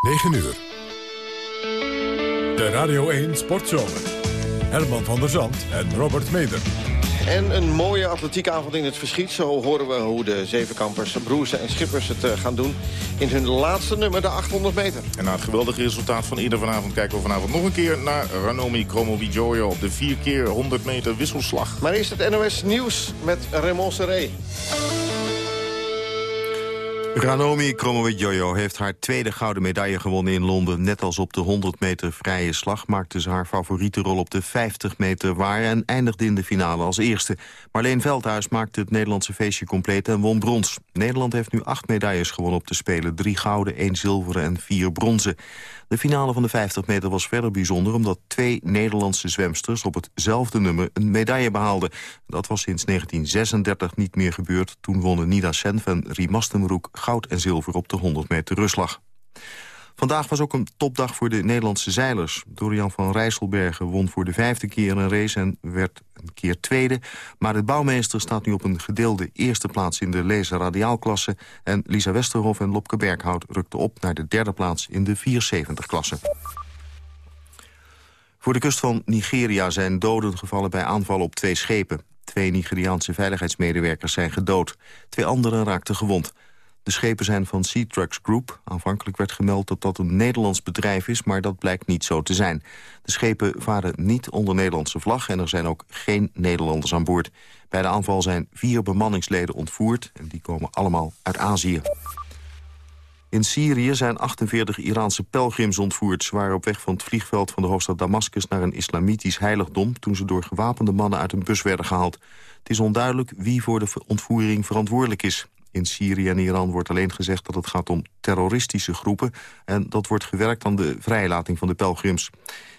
9 uur. De Radio 1 Sportzomer. Herman van der Zand en Robert Meder. En een mooie atletiekavond in het verschiet. Zo horen we hoe de zevenkampers, broersen en schippers het eh, gaan doen... in hun laatste nummer, de 800 meter. En na het geweldige resultaat van eerder vanavond... kijken we vanavond nog een keer naar Ranomi Kromowidjojo... op de 4 keer 100 meter wisselslag. Maar eerst het NOS Nieuws met Raymond Serré. Ranomi Kromowidjojo heeft haar tweede gouden medaille gewonnen in Londen. Net als op de 100 meter vrije slag maakte ze haar favoriete rol op de 50 meter waar... en eindigde in de finale als eerste. Marleen Veldhuis maakte het Nederlandse feestje compleet en won brons. Nederland heeft nu acht medailles gewonnen op de Spelen. Drie gouden, één zilveren en vier bronzen. De finale van de 50 meter was verder bijzonder... omdat twee Nederlandse zwemsters op hetzelfde nummer een medaille behaalden. Dat was sinds 1936 niet meer gebeurd. Toen wonnen Nida Senf en Riemastenbroek goud en zilver op de 100 meter rustslag. Vandaag was ook een topdag voor de Nederlandse zeilers. Dorian van Rijsselbergen won voor de vijfde keer een race en werd een keer tweede. Maar de bouwmeester staat nu op een gedeelde eerste plaats in de laser radiaalklasse. En Lisa Westerhof en Lopke Berghout rukten op naar de derde plaats in de 470-klasse. Voor de kust van Nigeria zijn doden gevallen bij aanvallen op twee schepen. Twee Nigeriaanse veiligheidsmedewerkers zijn gedood. Twee anderen raakten gewond. De schepen zijn van Sea Trucks Group. Aanvankelijk werd gemeld dat dat een Nederlands bedrijf is... maar dat blijkt niet zo te zijn. De schepen varen niet onder Nederlandse vlag... en er zijn ook geen Nederlanders aan boord. Bij de aanval zijn vier bemanningsleden ontvoerd... en die komen allemaal uit Azië. In Syrië zijn 48 Iraanse pelgrims ontvoerd. Ze waren op weg van het vliegveld van de hoofdstad Damascus... naar een islamitisch heiligdom... toen ze door gewapende mannen uit een bus werden gehaald. Het is onduidelijk wie voor de ontvoering verantwoordelijk is. In Syrië en Iran wordt alleen gezegd dat het gaat om terroristische groepen... en dat wordt gewerkt aan de vrijlating van de pelgrims.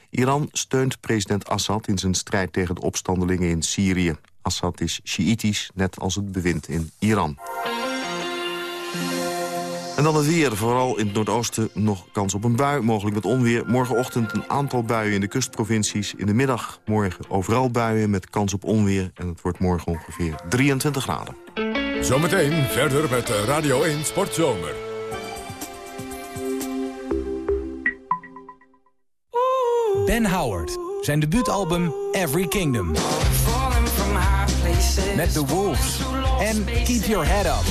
Iran steunt president Assad in zijn strijd tegen de opstandelingen in Syrië. Assad is Sjiïtisch, net als het bewind in Iran. En dan het weer. Vooral in het noordoosten nog kans op een bui, mogelijk met onweer. Morgenochtend een aantal buien in de kustprovincies. In de middag morgen overal buien met kans op onweer. En het wordt morgen ongeveer 23 graden. Zometeen verder met Radio 1 Sportzomer. Ben Howard. Zijn debuutalbum Every Kingdom. Met The Wolves. En Keep Your Head Up.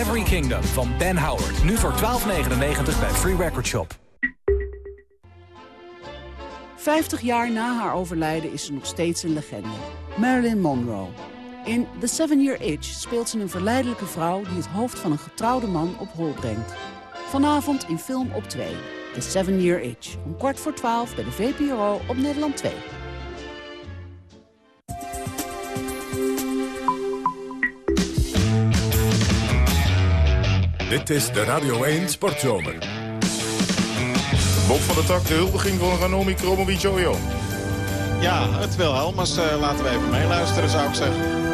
Every Kingdom van Ben Howard. Nu voor 12,99 bij Free Record Shop. 50 jaar na haar overlijden is ze nog steeds een legende. Marilyn Monroe. In The Seven Year Itch speelt ze een verleidelijke vrouw... die het hoofd van een getrouwde man op hol brengt. Vanavond in film op 2. The Seven Year Itch. Om kwart voor 12 bij de VPRO op Nederland 2. Dit is de Radio 1 Sportzomer. Bob van der Tak, de huldiging van Ranomi Kromowidjojo. Ja, het Wilhelmus. Uh, laten we even meeluisteren, zou ik zeggen.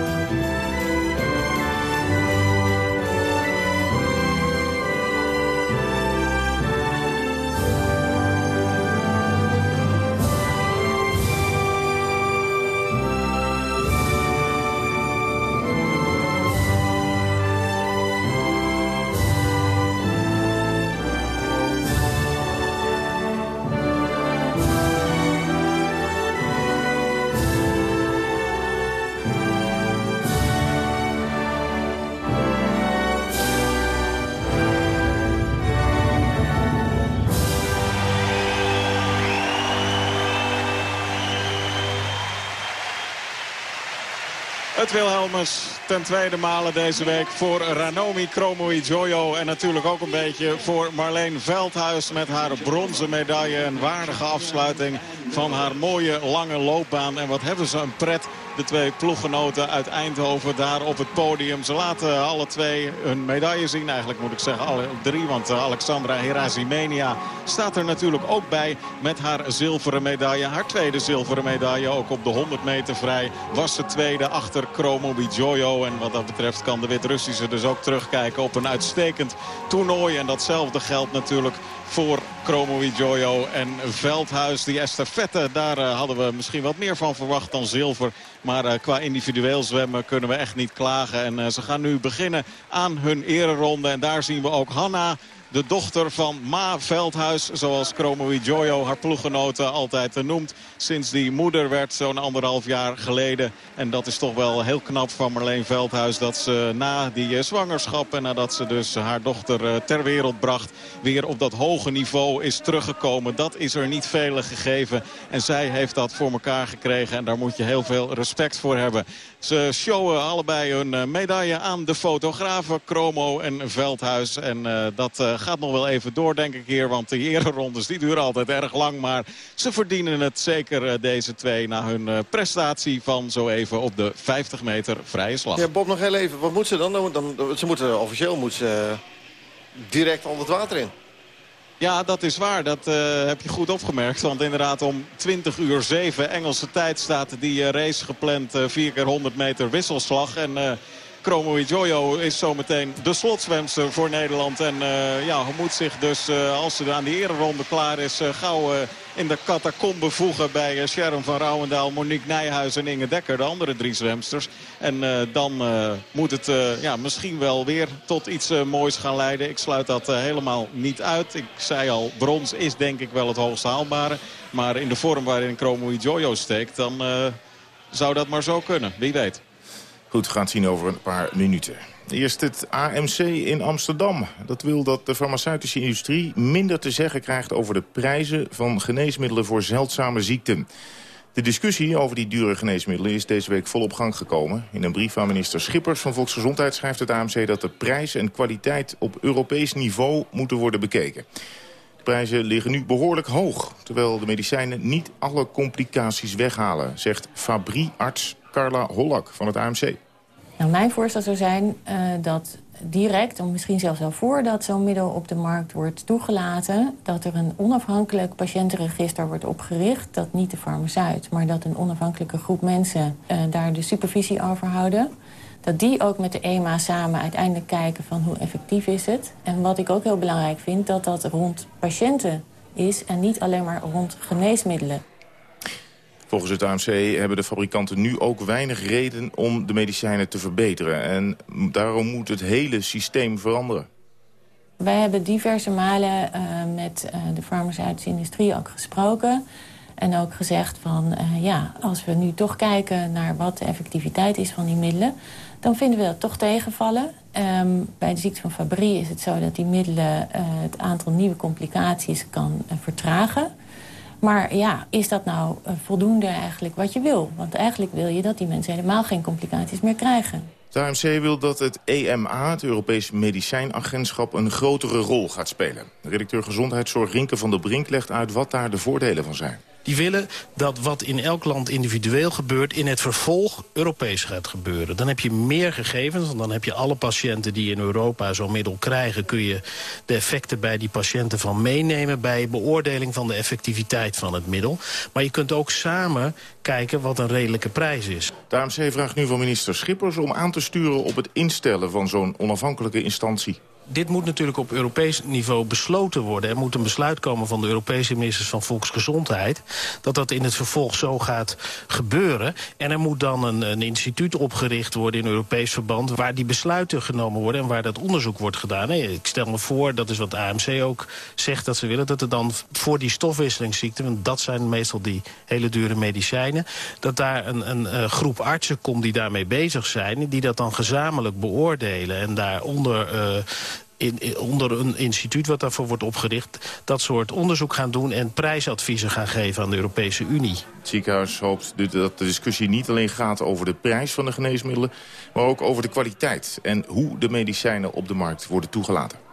Het Wilhelmus ten tweede malen deze week voor Ranomi Kromowidjojo. En natuurlijk ook een beetje voor Marleen Veldhuis met haar bronzen medaille. Een waardige afsluiting van haar mooie lange loopbaan. En wat hebben ze een pret de twee ploeggenoten uit Eindhoven daar op het podium. Ze laten alle twee hun medaille zien. Eigenlijk moet ik zeggen alle drie. Want eh, Alexandra Herazimenia staat er natuurlijk ook bij met haar zilveren medaille. Haar tweede zilveren medaille ook op de 100 meter vrij. Was ze tweede achter Chromo Jojo. En wat dat betreft kan de Wit-Russische dus ook terugkijken op een uitstekend toernooi. En datzelfde geldt natuurlijk voor Chromo Jojo en Veldhuis. Die estafette, daar uh, hadden we misschien wat meer van verwacht dan zilver. Maar uh, qua individueel zwemmen kunnen we echt niet klagen. En uh, ze gaan nu beginnen aan hun ereronde. En daar zien we ook Hanna De dochter van Ma Veldhuis, zoals Chromo Jojo haar ploeggenoten altijd noemt. Sinds die moeder werd zo'n anderhalf jaar geleden. En dat is toch wel heel knap van Marleen Veldhuis. Dat ze na die zwangerschap en nadat ze dus haar dochter ter wereld bracht... weer op dat hoge niveau is teruggekomen. Dat is er niet vele gegeven. En zij heeft dat voor elkaar gekregen. En daar moet je heel veel respect voor hebben. Ze showen allebei hun eh, medaille aan de fotografen Chromo en Veldhuis. En uh, dat uh, gaat nog wel even door, denk ik hier. Want de ererondes die duren altijd erg lang. Maar ze verdienen het zeker, deze twee, na hun prestatie van zo even op de 50 meter vrije slag. Ja, Bob, nog heel even. Wat moet ze dan? dan, ze moeten officieel moet ze, direct al het water in. Ja, dat is waar. Dat uh, heb je goed opgemerkt. Want inderdaad om 20 uur 7 Engelse tijd staat die uh, race gepland. Uh, 4 keer 100 meter wisselslag. En Chromo Jojo is zometeen de slotzwemster voor Nederland. En ja, moet zich dus, als ze aan die ronde klaar is, gauw in de catacombe voegen bij Sharon van Rouwendaal, Monique Nijhuis en Inge Dekker. De andere drie zwemsters. En dan moet het ja, misschien wel weer tot iets moois gaan leiden. Ik sluit dat helemaal niet uit. Ik zei al, brons is denk ik wel het hoogst haalbare. Maar in de vorm waarin Chromo Jojo steekt, dan zou dat maar zo kunnen. Wie weet. Goed, we gaan zien over een paar minuten. Eerst het AMC in Amsterdam. Dat wil dat de farmaceutische industrie minder te zeggen krijgt... over de prijzen van geneesmiddelen voor zeldzame ziekten. De discussie over die dure geneesmiddelen is deze week volop gang gekomen. In een brief van minister Schippers van Volksgezondheid schrijft het AMC... dat de prijs en kwaliteit op Europees niveau moeten worden bekeken. De prijzen liggen nu behoorlijk hoog... terwijl de medicijnen niet alle complicaties weghalen... zegt fabriearts Carla Hollak van het AMC. Nou, mijn voorstel zou zijn uh, dat direct, of misschien zelfs al voordat zo'n middel op de markt wordt toegelaten... dat er een onafhankelijk patiëntenregister wordt opgericht. Dat niet de farmaceut, maar dat een onafhankelijke groep mensen uh, daar de supervisie over houden. Dat die ook met de EMA samen uiteindelijk kijken van hoe effectief is het. En wat ik ook heel belangrijk vind, dat dat rond patiënten is... en niet alleen maar rond geneesmiddelen. Volgens het AMC hebben de fabrikanten nu ook weinig reden om de medicijnen te verbeteren. En daarom moet het hele systeem veranderen. Wij hebben diverse malen uh, met uh, de farmaceutische industrie ook gesproken. En ook gezegd van, uh, ja, als we nu toch kijken naar wat de effectiviteit is van die middelen... dan vinden we dat toch tegenvallen. Um, bij de ziekte van Fabry is het zo dat die middelen het aantal nieuwe complicaties kan vertragen. Maar ja, is dat nou uh, voldoende eigenlijk wat je wil? Want eigenlijk wil je dat die mensen helemaal geen complicaties meer krijgen. De AMC wil dat het EMA, het Europees Medicijnagentschap, een grotere rol gaat spelen. Redacteur Gezondheidszorg Rinke van der Brink legt uit wat daar de voordelen van zijn. Die willen dat wat in elk land individueel gebeurt... in het vervolg Europees gaat gebeuren. Dan heb je meer gegevens, want dan heb je alle patiënten... die in Europa zo'n middel krijgen... kun je de effecten bij die patiënten van meenemen... bij beoordeling van de effectiviteit van het middel. Maar je kunt ook samen kijken wat een redelijke prijs is. De AMC vraagt nu van minister Schippers om aan te sturen... op het instellen van zo'n onafhankelijke instantie dit moet natuurlijk op Europees niveau besloten worden. Er moet een besluit komen van de Europese ministers van Volksgezondheid... dat dat in het vervolg zo gaat gebeuren. En er moet dan een, een instituut opgericht worden in Europees verband... waar die besluiten genomen worden en waar dat onderzoek wordt gedaan. Nee, ik stel me voor, dat is wat AMC ook zegt dat ze willen... dat er dan voor die stofwisselingsziekten, want dat zijn meestal die hele dure medicijnen... dat daar een, een, groep artsen komt die daarmee bezig zijn... die dat dan gezamenlijk beoordelen en daaronder... Uh, in, onder een instituut wat daarvoor wordt opgericht... dat soort onderzoek gaan doen en prijsadviezen gaan geven aan de Europese Unie. Het ziekenhuis hoopt dat de discussie niet alleen gaat over de prijs van de geneesmiddelen... maar ook over de kwaliteit en hoe de medicijnen op de markt worden toegelaten.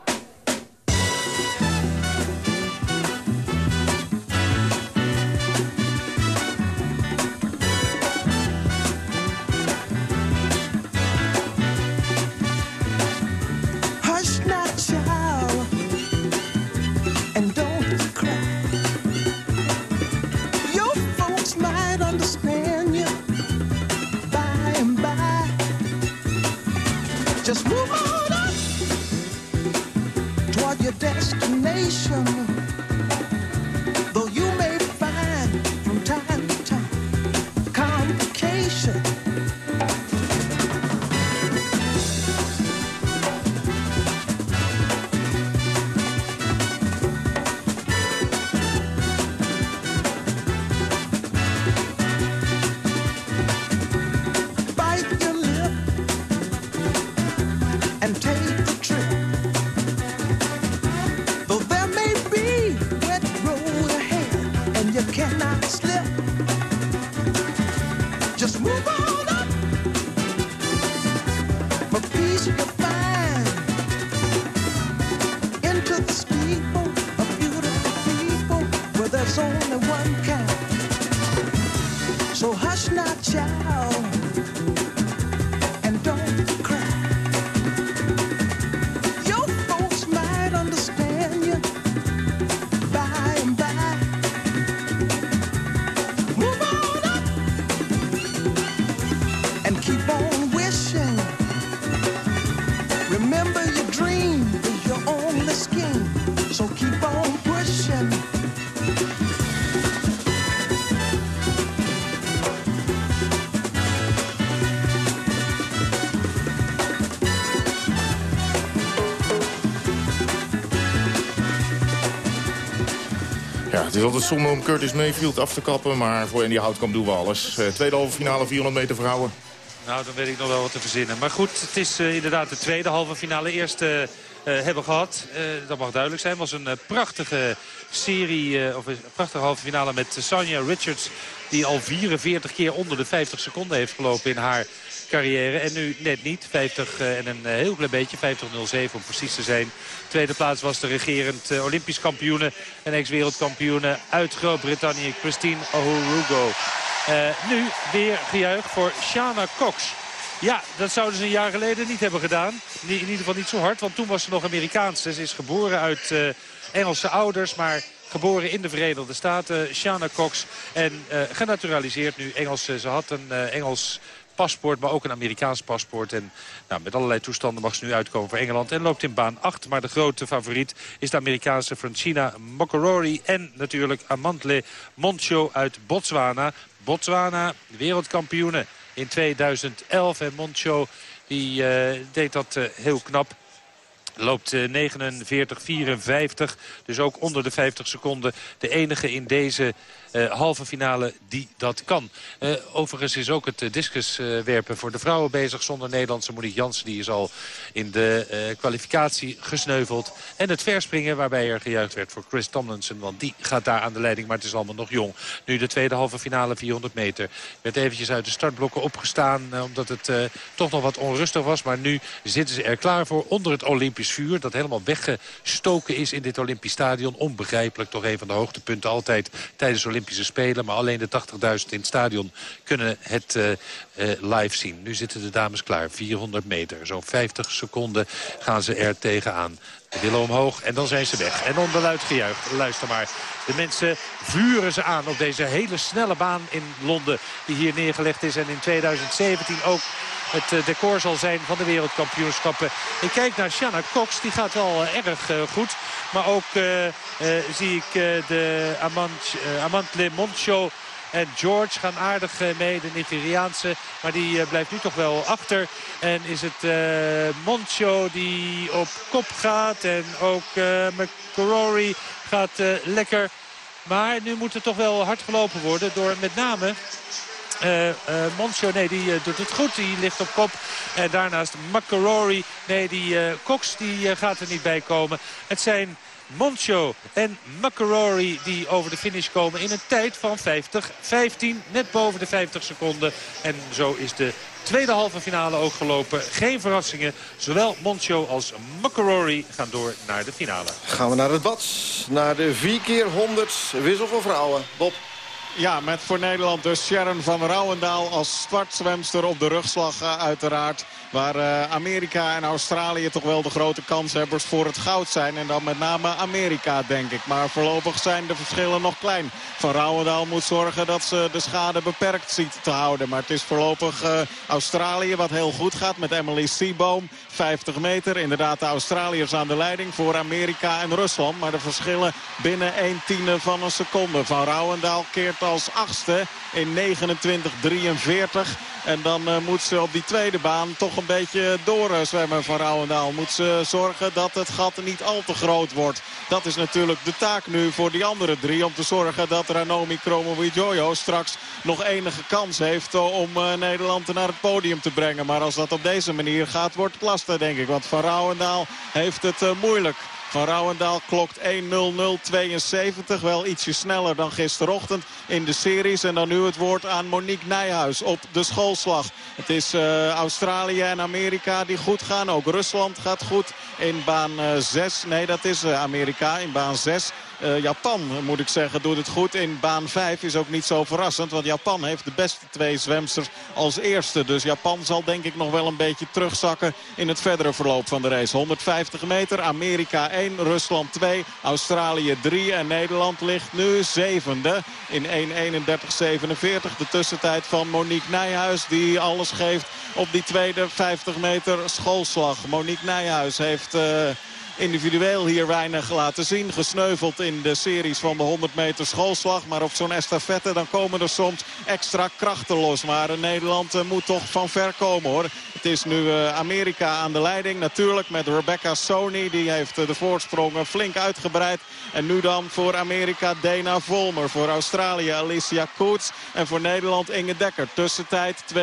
Ja, het is altijd zonde om Curtis Mayfield af te kappen, maar voor Andy Houtkamp doen we alles. Eh, tweede halve finale 400 meter vrouwen. Nou, dan weet ik nog wel wat te verzinnen. Maar goed, het is eh, inderdaad de tweede halve finale. Eerste eh, hebben gehad. Eh, dat mag duidelijk zijn. Was een prachtige serie, of een prachtige halve finale met Sanja Richards. Die al 44 keer onder de 50 seconden heeft gelopen in haar carrière. En nu net niet. 50 eh, en een eh, heel klein beetje. 50-07 om precies te zijn. Tweede plaats was de regerend eh, Olympisch kampioene en ex-wereldkampioene uit Groot-Brittannië, Christine Ohurugo. Nu weer gejuich voor Shana Cox. Ja, dat zouden ze een jaar geleden niet hebben gedaan. In ieder geval niet zo hard, want toen was ze nog Amerikaans. Ze is geboren uit Engelse ouders, maar geboren in de Verenigde Staten. Shana Cox en genaturaliseerd nu Engels. Ze had een Engels paspoort, maar ook een Amerikaans paspoort. En nou, met allerlei toestanden mag ze nu uitkomen voor Engeland. En loopt in baan 8. Maar de grote favoriet is de Amerikaanse Francina Mokorori. En natuurlijk Amantle Moncho uit Botswana. Botswana, wereldkampioene in 2011. En Moncho die, eh, deed dat eh, heel knap. Loopt eh, 49-54, dus ook onder de 50 seconden. De enige in deze halve finale die dat kan. Eh, overigens is ook het uh, discuswerpen voor de vrouwen bezig. Zonder Nederlandse Monique Jansen, die is al in de eh, kwalificatie gesneuveld. En het verspringen, waarbij er gejuicht werd voor Chris Tomlinson. Want die gaat daar aan de leiding, maar het is allemaal nog jong. Nu de tweede halve finale, 400 meter. Werd eventjes uit de startblokken opgestaan, eh, omdat het eh, toch nog wat onrustig was. Maar nu zitten ze er klaar voor onder het Olympisch vuur. Dat helemaal weggestoken is in dit Olympisch stadion. Onbegrijpelijk, toch een van de hoogtepunten altijd tijdens Olympische Spelen. Maar alleen de 80.000 in het stadion kunnen het eh, eh, live zien. Nu zitten de dames klaar, 400 meter. Zo'n 50 seconden gaan ze er tegenaan. De willen omhoog en dan zijn ze weg. En onder luid. Luister maar. De mensen vuren ze aan op deze hele snelle baan in Londen. Die hier neergelegd is. En in 2017 ook het eh, decor zal zijn van de wereldkampioenschappen. Ik kijk naar Shanna Cox. Die gaat wel eh, erg eh, goed. Maar ook zie ik de Amant, Amantle Moncho... En George gaan aardig eh, mee, de Nigeriaanse. Maar die eh, blijft nu toch wel achter. En is het eh, Moncho die op kop gaat. En ook McCrory gaat lekker. Maar nu moet er toch wel hard gelopen worden. Door met name uh, Moncho, nee, die doet het goed. Die ligt op kop. En daarnaast McCrory. Nee, die Cox die gaat er niet bij komen. Het zijn Moncho en McCrory die over de finish komen in een tijd van 50-15. Net boven de 50 seconden. En zo is de tweede halve finale ook gelopen. Geen verrassingen. Zowel Moncho als McCrory gaan door naar de finale. Gaan we naar het bad. Naar de 4 keer 100 wissel voor vrouwen. Bob. Ja, met voor Nederland dus Sharon van Rouwendaal als zwartzwemster op de rugslag uh, uiteraard. Waar uh, Amerika en Australië toch wel de grote kanshebbers voor het goud zijn. En dan met name Amerika, denk ik. Maar voorlopig zijn de verschillen nog klein. Van Rouwendaal moet zorgen dat ze de schade beperkt ziet te houden. Maar het is voorlopig uh, Australië wat heel goed gaat met Emily Seaboom. 50 meter. Inderdaad de Australiërs aan de leiding voor Amerika en Rusland. Maar de verschillen binnen 1 tiende van een seconde. Van Rouwendaal keert als achtste in 29-43. En dan uh, moet ze op die tweede baan toch een beetje doorzwemmen van Rouwendaal. Moet ze zorgen dat het gat niet al te groot wordt. Dat is natuurlijk de taak nu voor die andere drie. Om te zorgen dat Ranomi Kromowidjojo straks nog enige kans heeft om uh, Nederland naar het podium te brengen. Maar als dat op deze manier gaat, wordt het lastig denk ik. Want Van Rouwendaal heeft het moeilijk. Van klokt 1.00.72. Wel ietsje sneller dan gisterochtend in de series. En dan nu het woord aan Monique Nijhuis op de schoolslag. Het is uh, Australië en Amerika die goed gaan. Ook Rusland gaat goed in baan 6. nee, dat is uh, Amerika in baan 6. Uh, Japan, moet ik zeggen, doet het goed. In baan 5 is ook niet zo verrassend. Want Japan heeft de beste twee zwemsters als eerste. Dus Japan zal denk ik nog wel een beetje terugzakken in het verdere verloop van de race. 150 meter, Amerika 1, Rusland 2, Australië 3 en Nederland ligt nu zevende in 1.31.47. De tussentijd van Monique Nijhuis die alles geeft op die tweede 50 meter schoolslag. Monique Nijhuis heeft... Uh, individueel hier weinig laten zien. Gesneuveld in de series van de 100 meter schoolslag. Maar op zo'n estafette dan komen er soms extra krachten los. Maar Nederland uh, moet toch van ver komen hoor. Het is nu uh, Amerika aan de leiding. Natuurlijk met Rebecca Sony. Die heeft uh, de voorsprong flink uitgebreid. En nu dan voor Amerika Dana Volmer. Voor Australië Alicia Koets. En voor Nederland Inge Dekker. Tussentijd 2.07.46.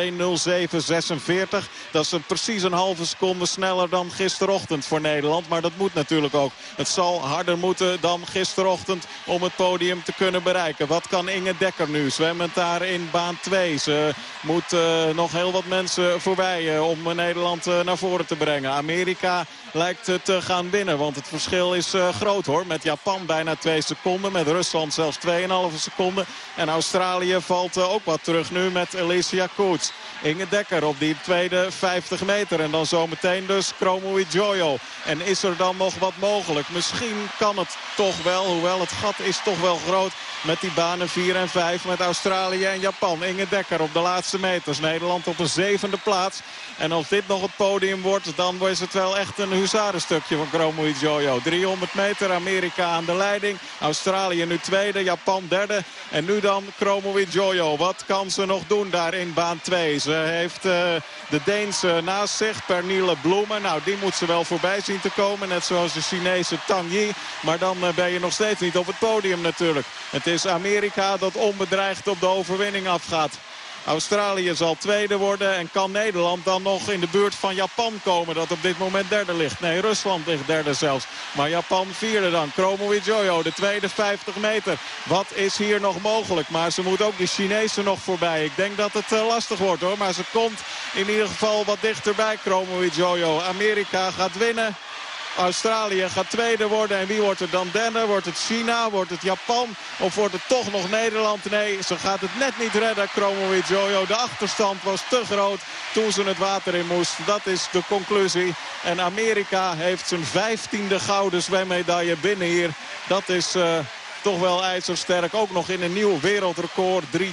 Dat is precies een halve seconde sneller dan gisterochtend voor Nederland. Maar dat moet natuurlijk ook. Het zal harder moeten dan gisterochtend om het podium te kunnen bereiken. Wat kan Inge Dekker nu? Zwemmend daar in baan 2. Ze moet uh, nog heel wat mensen voorbij uh, om Nederland uh, naar voren te brengen. Amerika lijkt te gaan winnen. Want het verschil is groot hoor. Met Japan bijna 2 seconden. Met Rusland zelfs 2,5 seconden. En Australië valt ook wat terug nu met Alicia Koets. Inge Dekker op die tweede 50 meter. En dan zometeen dus Chromo Jojo. En is er dan nog wat mogelijk? Misschien kan het toch wel. Hoewel het gat is toch wel groot met die banen 4 en 5 met Australië en Japan. Inge Dekker op de laatste meters. Nederland op een zevende plaats. En als dit nog het podium wordt, dan is het wel echt een huzarenstukje van Chromo Jojo. 300 meter, Amerika aan de leiding. Australië nu tweede, Japan derde. En nu dan Chromo Jojo. Wat kan ze nog doen daar in baan 2? Ze heeft uh, de Deense naast zich, Pernille Bloemen. Nou, die moet ze wel voorbij zien te komen. Zoals de Chinese Tang Yi. Maar dan uh, ben je nog steeds niet op het podium natuurlijk. Het is Amerika dat onbedreigd op de overwinning afgaat. Australië zal tweede worden en kan Nederland dan nog in de buurt van Japan komen. Dat op dit moment derde ligt. Nee, Rusland ligt derde zelfs. Maar Japan vierde dan. Chromo Jojo, de tweede 50 meter. Wat is hier nog mogelijk? Maar ze moet ook de Chinezen nog voorbij. Ik denk dat het uh, lastig wordt hoor. Maar ze komt in ieder geval wat dichterbij, Chromo Jojo. Amerika gaat winnen. Australië gaat tweede worden. En wie wordt er dan derde? Wordt het China? Wordt het Japan? Of wordt het toch nog Nederland? Nee, ze gaat het net niet redden, Chromo Jojo. De achterstand was te groot toen ze het water in moest. Dat is de conclusie. En Amerika heeft zijn vijftiende gouden zwemmedaille binnen hier. Dat is... Uh, toch wel ijzersterk. Ook nog in een nieuw wereldrecord. 3.52.05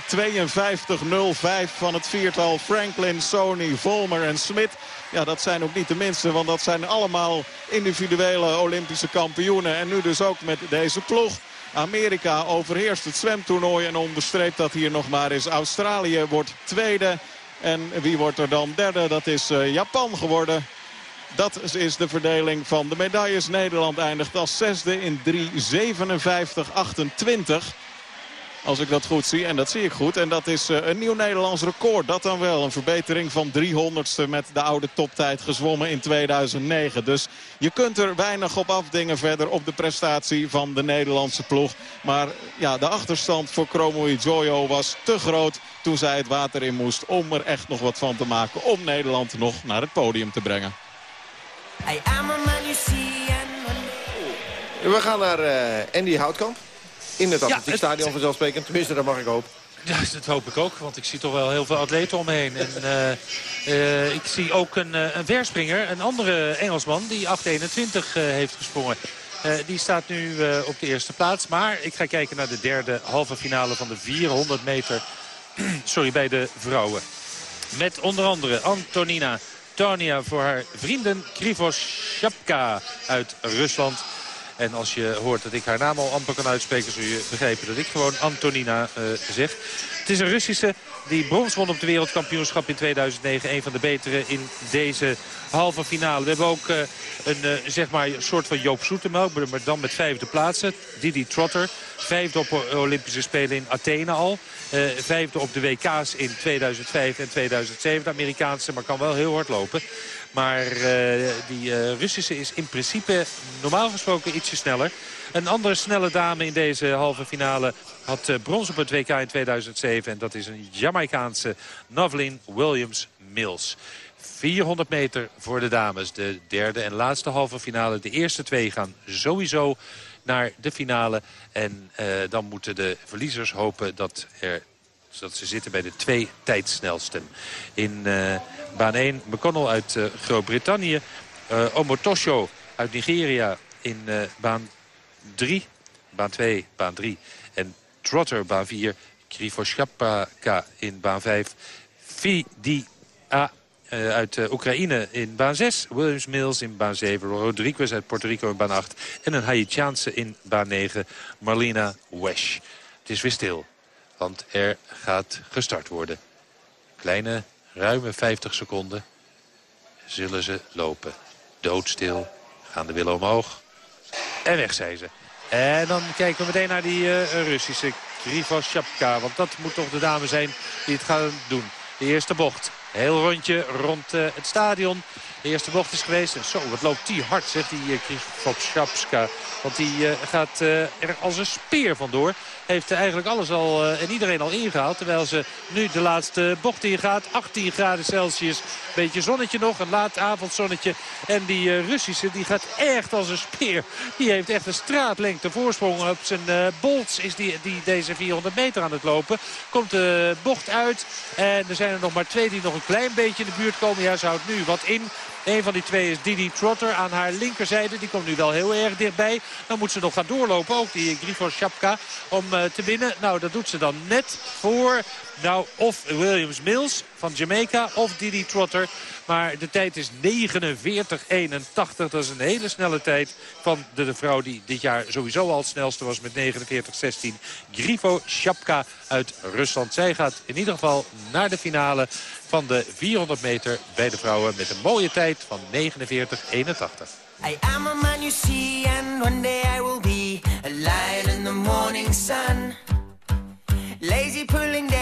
van het viertal Franklin, Sony, Volmer en Smit. Ja, dat zijn ook niet de minste, want dat zijn allemaal individuele Olympische kampioenen. En nu dus ook met deze ploeg. Amerika overheerst het zwemtoernooi en onderstreept dat hier nog maar is. Australië wordt tweede. En wie wordt er dan derde? Dat is uh, Japan geworden. Dat is de verdeling van de medailles. Nederland eindigt als zesde in 3.57.28. Als ik dat goed zie. En dat zie ik goed. En dat is uh, een nieuw Nederlands record. Dat dan wel. Een verbetering van 300ste met de oude toptijd gezwommen in 2009. Dus je kunt er weinig op afdingen verder op de prestatie van de Nederlandse ploeg. Maar ja, de achterstand voor Chromo Jojo was te groot toen zij het water in moest. Om er echt nog wat van te maken. Om Nederland nog naar het podium te brengen. I am a man you see and We gaan naar uh, Andy Houtkamp. In het atletiekstadion ja, vanzelfsprekend. Tenminste, dat mag ik hopen. Ja, dat hoop ik ook, want ik zie toch wel heel veel atleten omheen. En uh, uh, ik zie ook een, uh, een verspringer, een andere Engelsman, die 8.21 heeft gesprongen. die staat nu op de eerste plaats. Maar ik ga kijken naar de derde halve finale van de 400 meter sorry, bij de vrouwen. Met onder andere Antonina Tonia voor haar vrienden Krivos Shapka uit Rusland. En als je hoort dat ik haar naam al amper kan uitspreken... zul je begrijpen dat ik gewoon Antonina uh, zeg. Het is een Russische die brons won op de wereldkampioenschap in 2009. Een van de betere in deze halve finale. We hebben ook uh, een uh, zeg maar, soort van Joop Zoetemelk, maar dan met vijfde plaatsen. Didi Trotter, vijfde op de Olympische Spelen in Athene al. Vijfde op de WK's in 2005 en 2007. De Amerikaanse, maar kan wel heel hard lopen. Maar uh, die uh, Russische is in principe normaal gesproken ietsje sneller. Een andere snelle dame in deze halve finale had uh, brons op het WK in 2007. En dat is een Jamaicaanse Novlin Williams-Mills. 400 meter voor de dames. De derde en laatste halve finale. De eerste twee gaan sowieso naar de finale. En dan moeten de verliezers hopen dat, er, dat ze zitten bij de twee tijdsnelsten. In uh, baan 1 McConnell uit uh, Groot-Brittannië. Omotosho uit Nigeria in baan 3. Baan 2, baan 3. En Trotter, baan 4. Krivoshapaka in baan 5. Fidi A uh, uit uh, Oekraïne in baan 6. Williams Mills in baan 7. Rodriguez uit Puerto Rico in baan 8. En een Haitiaanse in baan 9. Marlena Wesh. Het is weer stil. Want er gaat gestart worden. Kleine, ruime 50 seconden zullen ze lopen. Doodstil. Gaan de willen omhoog. En weg zijn ze. En dan kijken we meteen naar die uh, Russische Krivosjapka. Want dat moet toch de dame zijn die het gaan doen. De eerste bocht. Heel rondje rond uh, het stadion. De eerste bocht is geweest. En zo, wat loopt die hard, zegt die uh, Krivovschapska. Want die uh, gaat er als een speer vandoor. Heeft eigenlijk alles al en iedereen al ingehaald. Terwijl ze nu de laatste bocht ingaat. 18 graden Celsius. Beetje zonnetje nog. Een laat avondzonnetje. En die Russische die gaat echt als een speer. Die heeft echt een straatlengte voorsprong. Op zijn bolts is die, die deze 400 meter aan het lopen. Komt de bocht uit. En er zijn er nog maar twee die nog een klein beetje in de buurt komen. Ja, ze houdt nu wat in. Een van die twee is Didi Trotter aan haar linkerzijde. Die komt nu wel heel erg dichtbij. Dan moet ze nog gaan doorlopen, ook die Grifo Shapka, om uh, te winnen. Nou, dat doet ze dan net voor nou, of Williams Mills van Jamaica of Didi Trotter. Maar de tijd is 49-81. Dat is een hele snelle tijd van de, vrouw die dit jaar sowieso al het snelste was met 49-16. Grifo Shapka uit Rusland. Zij gaat in ieder geval naar de finale van de 400 meter bij de vrouwen met een mooie tijd van 49-81. I am a man you see and one day I will be a in the morning sun. Lazy pulling past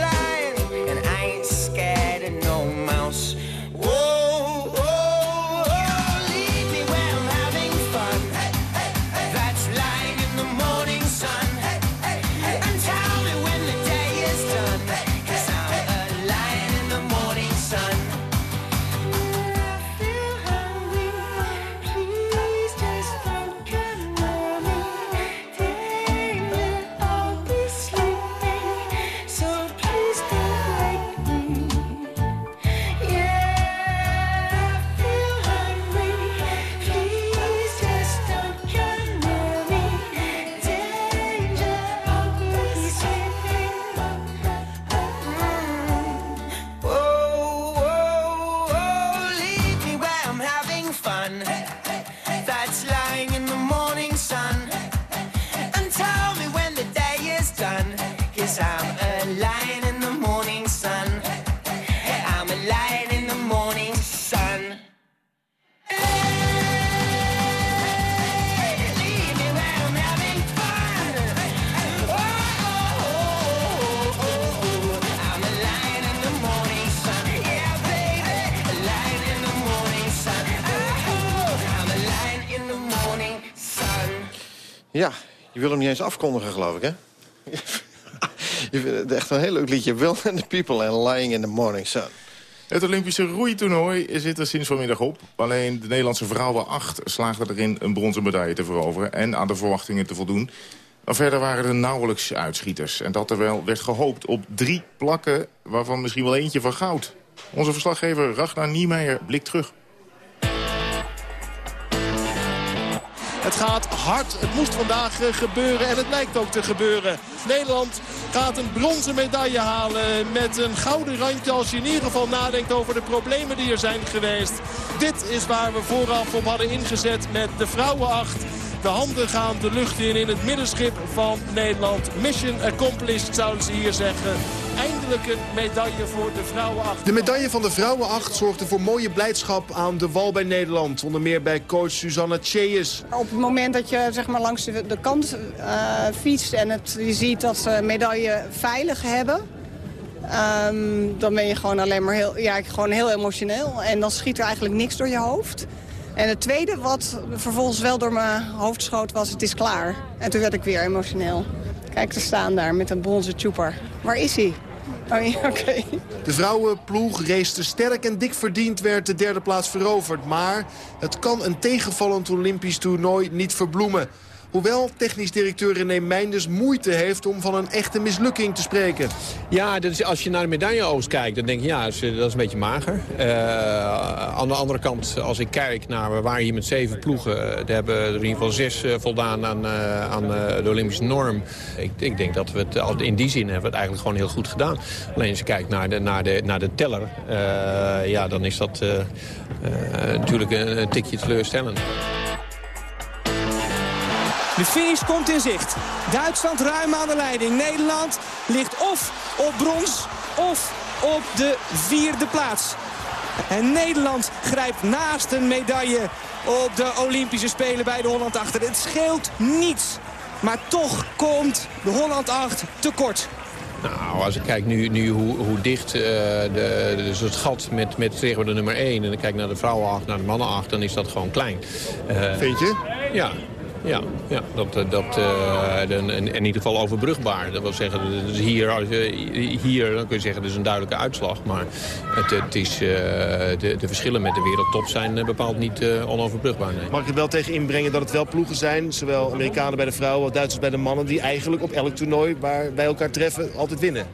wil hem niet eens afkondigen, geloof ik, hè? je vindt het echt een heel leuk liedje. Will and the People and Lying in the Morning Sun. Het Olympische roeitoernooi zit er sinds vanmiddag op. Alleen de Nederlandse vrouwen 8 slaagden erin een bronzen medaille te veroveren... en aan de verwachtingen te voldoen. Maar verder waren er nauwelijks uitschieters. En dat terwijl werd gehoopt op drie plakken, waarvan misschien wel eentje van goud. Onze verslaggever Ragnar Niemeyer blikt terug. Het gaat hard. Het moest vandaag eh, gebeuren en het lijkt ook te gebeuren. Nederland gaat een bronzen medaille halen met een gouden randje... als je in ieder geval nadenkt over de problemen die er zijn geweest. Dit is waar we vooraf op hadden ingezet met de vrouwenacht. De handen gaan de lucht in in het middenschip van Nederland. Mission accomplished zouden ze hier zeggen. Eindelijk een medaille voor de vrouwenacht. De medaille van de vrouwenacht zorgde voor mooie blijdschap aan de wal bij Nederland. Onder meer bij coach Susanna Tjeus. Op het moment dat je zeg maar, langs de, de kant uh, fietst en het, je ziet dat ze medaille veilig hebben... Um, dan ben je gewoon alleen maar heel, ja, gewoon heel emotioneel. En dan schiet er eigenlijk niks door je hoofd. En het tweede wat vervolgens wel door mijn hoofd schoot was, het is klaar. En toen werd ik weer emotioneel. Kijk, te staan daar met een bronzen trooper. Waar is hij? Oh. De vrouwenploeg race sterk en dik verdiend werd de derde plaats veroverd. Maar het kan een tegenvallend Olympisch toernooi niet verbloemen. Hoewel technisch directeur René Meinders moeite heeft om van een echte mislukking te spreken. Ja, dus als je naar de medailleoogst kijkt, dan denk je ja, dat is, een beetje mager. Uh, aan de andere kant, als ik kijk naar, we waren hier met zeven ploegen. Er hebben er in ieder geval zes voldaan aan, aan de Olympische norm. Ik, ik, denk dat we het in die zin hebben het eigenlijk gewoon heel goed gedaan. Alleen als je kijkt naar de, naar de, naar de teller, ja, dan is dat natuurlijk een, een tikje teleurstellend. De finish komt in zicht. Duitsland ruim aan de leiding. Nederland ligt of op brons of op de vierde plaats. En Nederland grijpt naast een medaille op de Olympische Spelen bij de Holland 8. Het scheelt niets. Maar toch komt de Holland 8 tekort. Nou, als ik kijk nu, nu hoe, hoe dicht uh, de, dus het gat met, met tegen de nummer 1... en ik kijk naar de vrouwen 8, naar de mannen 8, dan is dat gewoon klein. Uh, Vind je? Ja, ja, ja dat, eh, dat, uh, in, ieder geval overbrugbaar. Dat wil zeggen, dus hier, hier dan kun je zeggen, dat is een duidelijke uitslag. Maar het, het is, uh, de, de verschillen met de wereldtop zijn bepaald niet onoverbrugbaar. Nee. Mag ik er wel tegen inbrengen dat het wel ploegen zijn... zowel Amerikanen bij de vrouwen, Duitsers bij de mannen... die eigenlijk op elk toernooi waar wij elkaar treffen altijd winnen?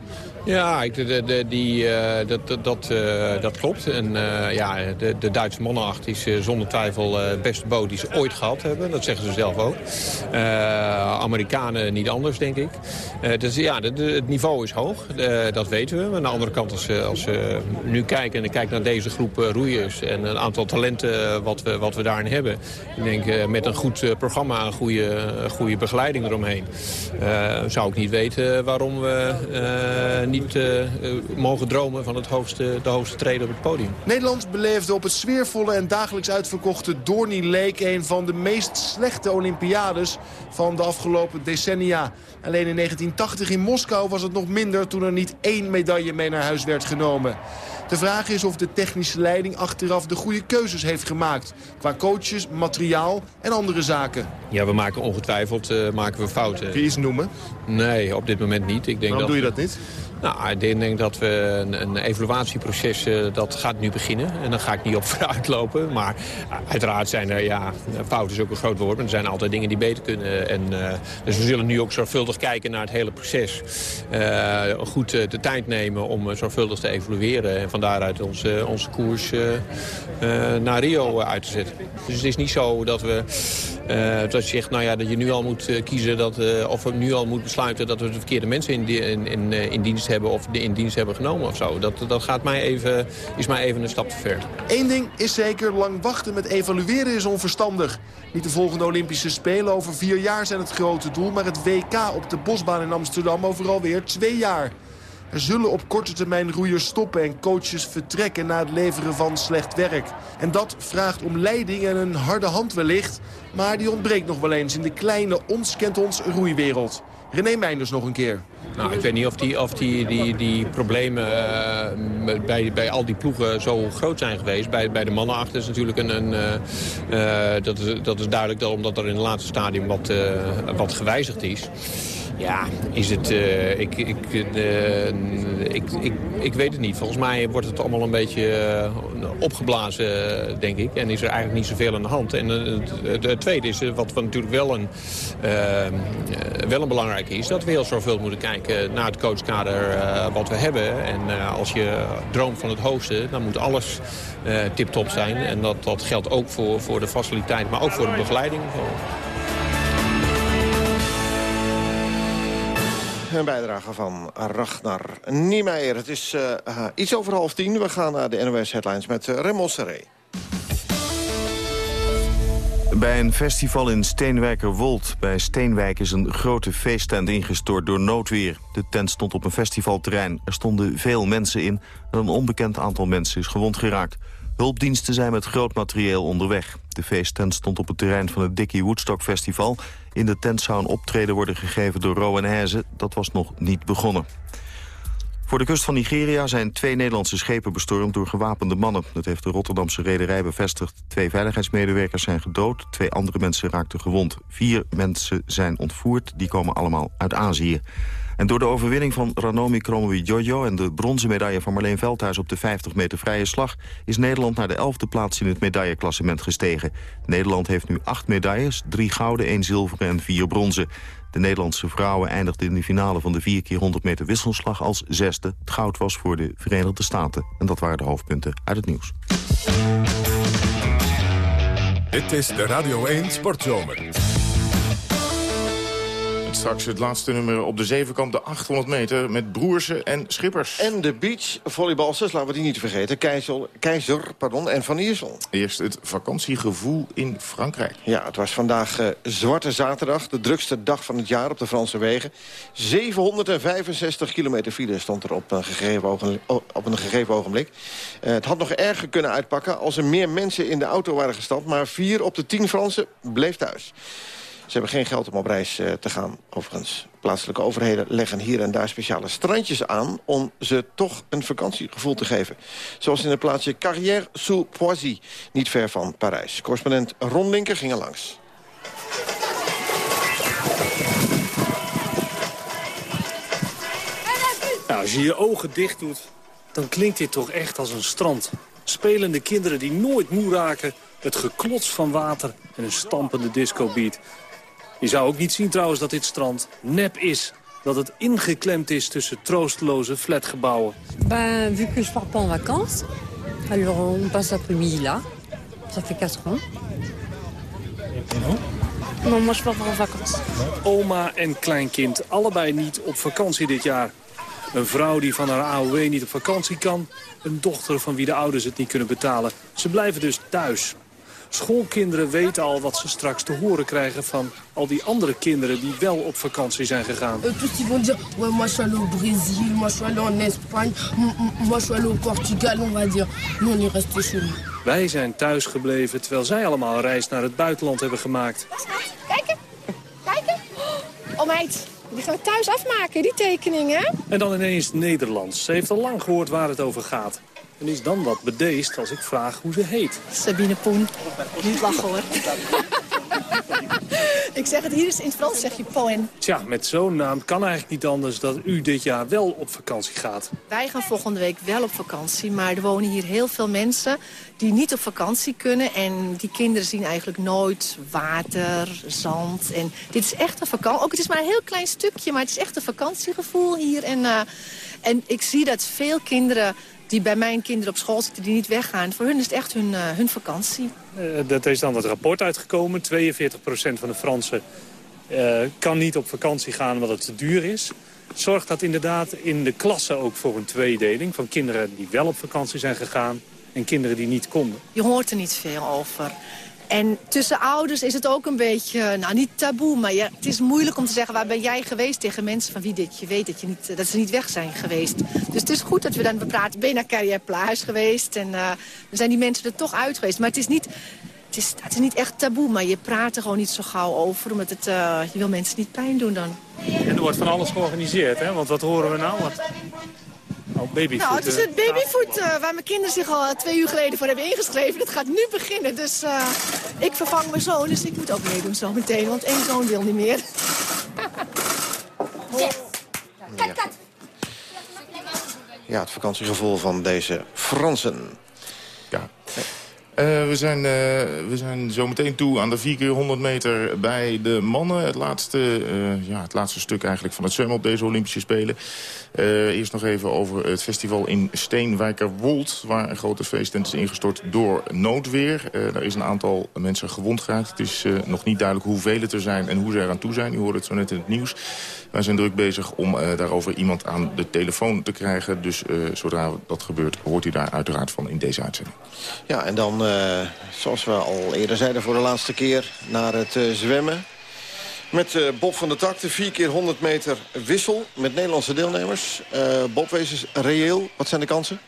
Ja, de, de, die, uh, dat, dat, uh, dat klopt. En uh, ja, de, de Duitse monnenacht is zonder twijfel de beste boot die ze ooit gehad hebben. Dat zeggen ze zelf ook. Amerikanen niet anders, denk ik. dus ja, het niveau is hoog. dat weten we. Maar aan de andere kant, als, als we nu kijken en ik kijk naar deze groep roeiers... en een aantal talenten wat we, wat we daarin hebben... ik denk met een goed programma, een goede, goede begeleiding eromheen... zou ik niet weten waarom we niet niet uh, mogen dromen van het hoogste, de hoogste treden op het podium. Nederland beleefde op het sfeervolle en dagelijks uitverkochte Dorney Lake... een van de meest slechte Olympiades van de afgelopen decennia. Alleen in 1980 in Moskou was het nog minder toen er niet één medaille mee naar huis werd genomen. De vraag is of de technische leiding achteraf de goede keuzes heeft gemaakt. Qua coaches, materiaal en andere zaken. Ja, we maken ongetwijfeld uh, maken we fouten. Kun je iets noemen? Nee, op dit moment niet. Ik denk Waarom dat doe je dat niet? Nou, ik denk dat we een, een evaluatieproces, uh, dat gaat nu beginnen. En dan ga ik niet op vooruit lopen. Maar uiteraard zijn er, ja, fout is ook een groot woord. Maar er zijn altijd dingen die beter kunnen. En, uh, dus we zullen nu ook zorgvuldig kijken naar het hele proces. goed de tijd nemen om zorgvuldig te evalueren. En van daaruit onze, onze koers naar Rio uit te zetten. Dus het is niet zo dat we... dat je zegt, nou ja, dat je nu al moet kiezen... Dat, of nu al moet besluiten dat we de verkeerde mensen in, in, in, in dienst hebben of in dienst hebben genomen of zo. Dat, dat gaat mij even, is mij even een stap te ver. Eén ding is zeker, lang wachten met evalueren is onverstandig. Niet de volgende Olympische Spelen over vier jaar zijn het grote doel... maar het WK op de bosbaan in Amsterdam over alweer twee jaar. Er zullen op korte termijn roeiers stoppen en coaches vertrekken na het leveren van slecht werk. En dat vraagt om leiding en een harde hand wellicht. Maar die ontbreekt nog wel eens in de kleine ons kent ons roeiwereld. René Meinders nog een keer. Nou, ik weet niet of die, of die, die, die problemen uh, bij, bij al die ploegen zo groot zijn geweest. Bij, bij de mannen achter is natuurlijk een... een uh, uh, dat, is, dat is duidelijk dat omdat er in het laatste stadium wat, wat gewijzigd is. Ja, is het... Uh, ik, ik, uh, ik, ik, ik weet het niet. Volgens mij wordt het allemaal een beetje uh, opgeblazen, denk ik. En is er eigenlijk niet zoveel aan de hand. En het, tweede is, wat natuurlijk wel een, wel een belangrijke is... dat we heel zorgvuldig moeten kijken naar het coachkader wat we hebben. En als je droomt van het hoogste, dan moet alles tip-top zijn. En dat, dat geldt ook voor, voor de faciliteit, maar ook voor de begeleiding. Een bijdrage van Ragnar Niemeyer. Het is uh, iets over half tien. We gaan naar de NOS Headlines met uh, Raymond Serré. Bij een festival in Steenwijkerwold bij Steenwijk is een grote feesttent ingestort door noodweer. De tent stond op een festivalterrein. Er stonden veel mensen in en een onbekend aantal mensen is gewond geraakt. Hulpdiensten zijn met groot materieel onderweg. De feesttent stond op het terrein van het Dickie Woodstock Festival. In de tent zou een optreden worden gegeven door Rowan Hezen. Dat was nog niet begonnen. Voor de kust van Nigeria zijn twee Nederlandse schepen bestormd door gewapende mannen. Dat heeft de Rotterdamse rederij bevestigd. Twee veiligheidsmedewerkers zijn gedood, twee andere mensen raakten gewond. Vier mensen zijn ontvoerd, die komen allemaal uit Azië. En door de overwinning van Ranomi Kromowidjojo... en de bronzen medaille van Marleen Veldhuis op de 50 meter vrije slag... is Nederland naar de elfde plaats in het medailleklassement gestegen. Nederland heeft nu acht medailles, drie gouden, één zilveren en vier bronzen. De Nederlandse vrouwen eindigden in de finale van de 4 keer 100 meter wisselslag als zesde. Het goud was voor de Verenigde Staten. En dat waren de hoofdpunten uit het nieuws. Dit is de Radio 1 Sportzomer. Straks het laatste nummer op de zevenkant, de 800 meter... met Broersen en Schippers. En de beachvolleybalsters, laten we die niet vergeten. Keizer, Keizer pardon, en Van Iersel. Eerst het vakantiegevoel in Frankrijk. Ja, het was vandaag uh, Zwarte Zaterdag. De drukste dag van het jaar op de Franse wegen. 765 kilometer file stond er op een gegeven ogenblik. Op een gegeven ogenblik. Uh, het had nog erger kunnen uitpakken als er meer mensen in de auto waren gestapt. Maar vier op de tien Fransen bleef thuis. Ze hebben geen geld om op reis uh, te gaan, overigens. Plaatselijke overheden leggen hier en daar speciale strandjes aan... om ze toch een vakantiegevoel te geven. Zoals in het plaatsje Carrière-sous-Poisy, niet ver van Parijs. Correspondent Ron Linker ging er langs. Nou, als je je ogen dicht doet, dan klinkt dit toch echt als een strand. Spelende kinderen die nooit moe raken, het geklots van water en een stampende discobeat. Je zou ook niet zien trouwens dat dit strand nep is. Dat het ingeklemd is tussen troosteloze flatgebouwen. Ben, vu que je pars pas en vacances, alors on passe l'après-midi là. Ça fait 4 ans. Non, moi je pars pas en vacances. Oma en kleinkind, allebei niet op vakantie dit jaar. Een vrouw die van haar AOW niet op vakantie kan. Een dochter van wie de ouders het niet kunnen betalen. Ze blijven dus thuis. Schoolkinderen weten al wat ze straks te horen krijgen van al die andere kinderen die wel op vakantie zijn gegaan. Tous die vont dire, ouais, moi je suis allé au Brésil, moi je suis allé en Espagne, moi je suis allé au Portugal, on va dire. Nous on est resté chez nous. Wij zijn thuis gebleven terwijl zij allemaal een reis naar het buitenland hebben gemaakt. Kijken, kijken. Oh meid, die gaan we thuis afmaken, die tekeningen. En dan ineens Nederlands. Ze heeft al lang gehoord waar het over gaat. En is dan wat bedeesd als ik vraag hoe ze heet. Sabine Poen. Niet lachen hoor. ik zeg het, hier is in het Frans zeg je Poen. Tja, met zo'n naam kan eigenlijk niet anders dat u dit jaar wel op vakantie gaat. Wij gaan volgende week wel op vakantie, maar er wonen hier heel veel mensen die niet op vakantie kunnen. En die kinderen zien eigenlijk nooit water, zand. En dit is echt een vakantie. Ook het is maar een heel klein stukje, maar het is echt een vakantiegevoel hier. En, uh, en ik zie dat veel kinderen die bij mijn kinderen op school zitten, die niet weggaan. Voor hun is het echt hun, uh, hun vakantie. Uh, dat is dan het rapport uitgekomen. 42% van de Fransen uh, kan niet op vakantie gaan omdat het te duur is. Zorgt dat inderdaad in de klasse ook voor een tweedeling... van kinderen die wel op vakantie zijn gegaan en kinderen die niet konden? Je hoort er niet veel over. En tussen ouders is het ook een beetje, nou niet taboe, maar ja, het is moeilijk om te zeggen... waar ben jij geweest tegen mensen van wie dit je weet dat, je niet, dat ze niet weg zijn geweest. Dus het is goed dat we dan, we praten, ben je naar Carrière Plaats geweest... en uh, dan zijn die mensen er toch uit geweest. Maar het is niet, het is, het is niet echt taboe, maar je praat er gewoon niet zo gauw over. Omdat het, je wil mensen niet pijn doen dan. En er wordt van alles georganiseerd, hè? Want wat horen we nou? Wat... Oh, babyfoot. Nou, het is het babyfoot uh, waar mijn kinderen zich al twee uur geleden voor hebben ingeschreven. Dat gaat nu beginnen, dus uh, ik vervang mijn zoon, dus ik moet ook meedoen zo meteen. Want één zoon wil niet meer. yes. Kat, kat. Ja, het vakantiegevoel van deze Fransen. Ja. Uh, we, zijn, uh, we zijn zo meteen toe aan de 4 keer 100 meter bij de mannen. Het laatste, uh, ja, het laatste stuk eigenlijk van het zwemmen op deze Olympische Spelen. Eerst nog even over het festival in Steenwijkerwold... waar een grote feesttent is ingestort door noodweer. daar is een aantal mensen gewond geraakt. Het is nog niet duidelijk hoeveel het er zijn en hoe ze eraan toe zijn. U hoorde het zo net in het nieuws. Wij zijn druk bezig om daarover iemand aan de telefoon te krijgen. Dus zodra dat gebeurt, hoort u daar uiteraard van in deze uitzending. Ja, en dan uh, zoals we al eerder zeiden voor de laatste keer, naar het uh, zwemmen. Met uh, Bob van der Tak, de 4 keer 100 meter wissel met Nederlandse deelnemers. Bob, wees eens reëel. Wat zijn de kansen?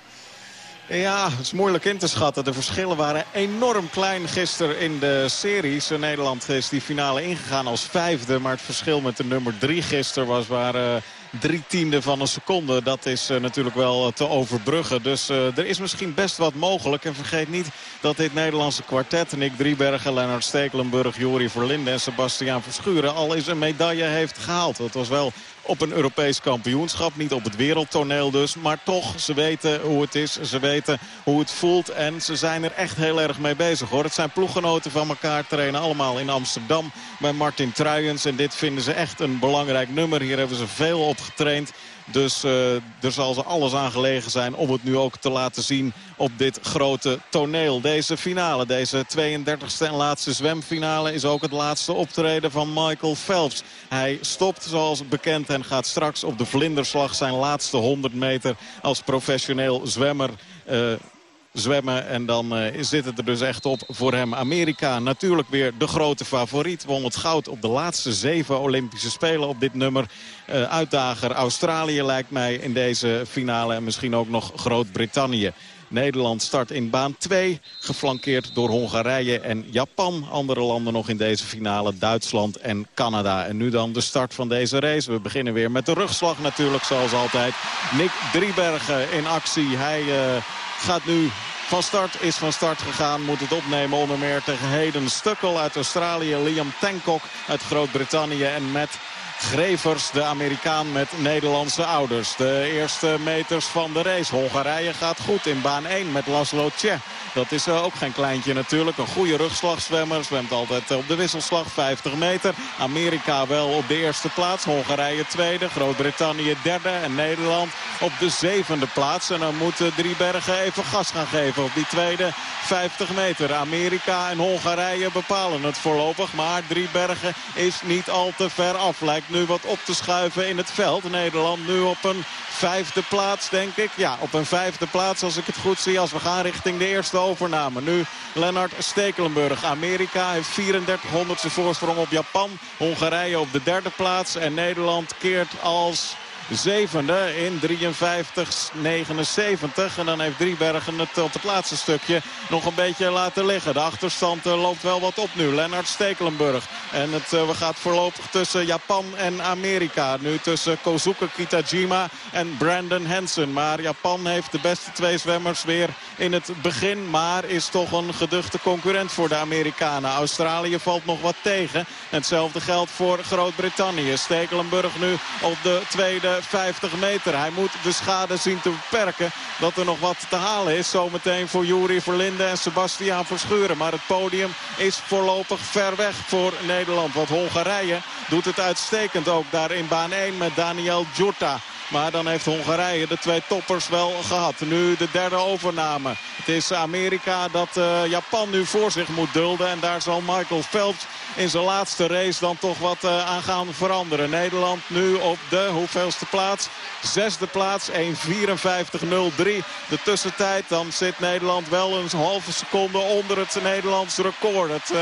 Ja, het is moeilijk in te schatten. De verschillen waren enorm klein gisteren in de series. Nederland is die finale ingegaan als vijfde. Maar het verschil met de nummer drie gisteren was waar drie tiende van een seconde. Dat is uh, natuurlijk wel uh, te overbruggen. Dus uh, er is misschien best wat mogelijk. En vergeet niet dat dit Nederlandse kwartet... Nick Driebergen, Lennart Stekelenburg, Jori Verlinde en Sebastiaan Verschuren... al eens een medaille heeft gehaald. Dat was wel op een Europees kampioenschap. Niet op het wereldtoneel dus. Maar toch, ze weten hoe het is. Ze weten hoe het voelt. En ze zijn er echt heel erg mee bezig hoor. Het zijn ploeggenoten van elkaar. Trainen allemaal in Amsterdam bij Martin Truijens. En dit vinden ze echt een belangrijk nummer. Hier hebben ze veel op getraind. Dus uh, er zal ze alles aan gelegen zijn om het nu ook te laten zien op dit grote toneel. Deze finale, deze 32e en laatste zwemfinale... is ook het laatste optreden van Michael Phelps. Hij stopt zoals bekend en gaat straks op de vlinderslag... zijn laatste 100 meter als professioneel zwemmer... Uh, zwemmen. En dan uh, zit het er dus echt op voor hem. Amerika natuurlijk weer de grote favoriet. Won het goud op de laatste zeven Olympische Spelen op dit nummer. Uh, uitdager Australië lijkt mij in deze finale. En misschien ook nog Groot-Brittannië. Nederland start in baan 2, geflankeerd door Hongarije en Japan. Andere landen nog in deze finale, Duitsland en Canada. En nu dan de start van deze race. We beginnen weer met de rugslag natuurlijk, zoals altijd. Nick Driebergen in actie. Hij... Uh, gaat nu van start, is van start gegaan. Moet het opnemen onder meer tegen Hayden Stukkel uit Australië. Liam Tankok uit Groot-Brittannië en Matt Grevers, de Amerikaan met Nederlandse ouders. De eerste meters van de race. Hongarije gaat goed in baan 1 met Laszlo Tje. Dat is uh, ook geen kleintje natuurlijk. Een goede rugslagzwemmer. Zwemt altijd op de wisselslag 50 meter. Amerika wel op de eerste plaats. Hongarije tweede. Groot-Brittannië derde. En Nederland op de zevende plaats. En dan moeten Driebergen even gas gaan geven op die tweede 50 meter. Amerika en Hongarije bepalen het voorlopig. Maar Driebergen is niet al te ver af. Lijkt nu wat op te schuiven in het veld. Nederland nu op een vijfde plaats, denk ik. Ja, op een vijfde plaats als ik het goed zie. Als we gaan richting de eerste overname. Nu Lennart Stekelenburg. Amerika heeft 34 honderdste voorsprong op Japan. Hongarije op de derde plaats. En Nederland keert als zevende in 53-79. En dan heeft Driebergen het op het laatste stukje nog een beetje laten liggen. De achterstand uh, loopt wel wat op nu. Lennart Stekelenburg. En het uh, gaat voorlopig tussen Japan en Amerika. Nu tussen Kozuke Kitajima en Brandon Hansen. Maar Japan heeft de beste twee zwemmers weer in het begin. Maar is toch een geduchte concurrent voor de Amerikanen. Australië valt nog wat tegen. Hetzelfde geldt voor Groot-Brittannië. Stekelenburg nu op de tweede 50 meter. Hij moet de schade zien te beperken. Dat er nog wat te halen is. Zometeen voor Juri Verlinde en Sebastiaan Verschuren. Maar het podium is voorlopig ver weg voor Nederland. Want Hongarije doet het uitstekend ook daar in baan 1 met Daniel Djurta. Maar dan heeft Hongarije de twee toppers wel gehad. Nu de derde overname. Het is Amerika dat uh, Japan nu voor zich moet dulden. En daar zal Michael Phelps in zijn laatste race dan toch wat uh, aan gaan veranderen. Nederland nu op de hoeveelste plaats? Zesde plaats, 1.54.03. De tussentijd, dan zit Nederland wel een halve seconde onder het Nederlands record. Het uh,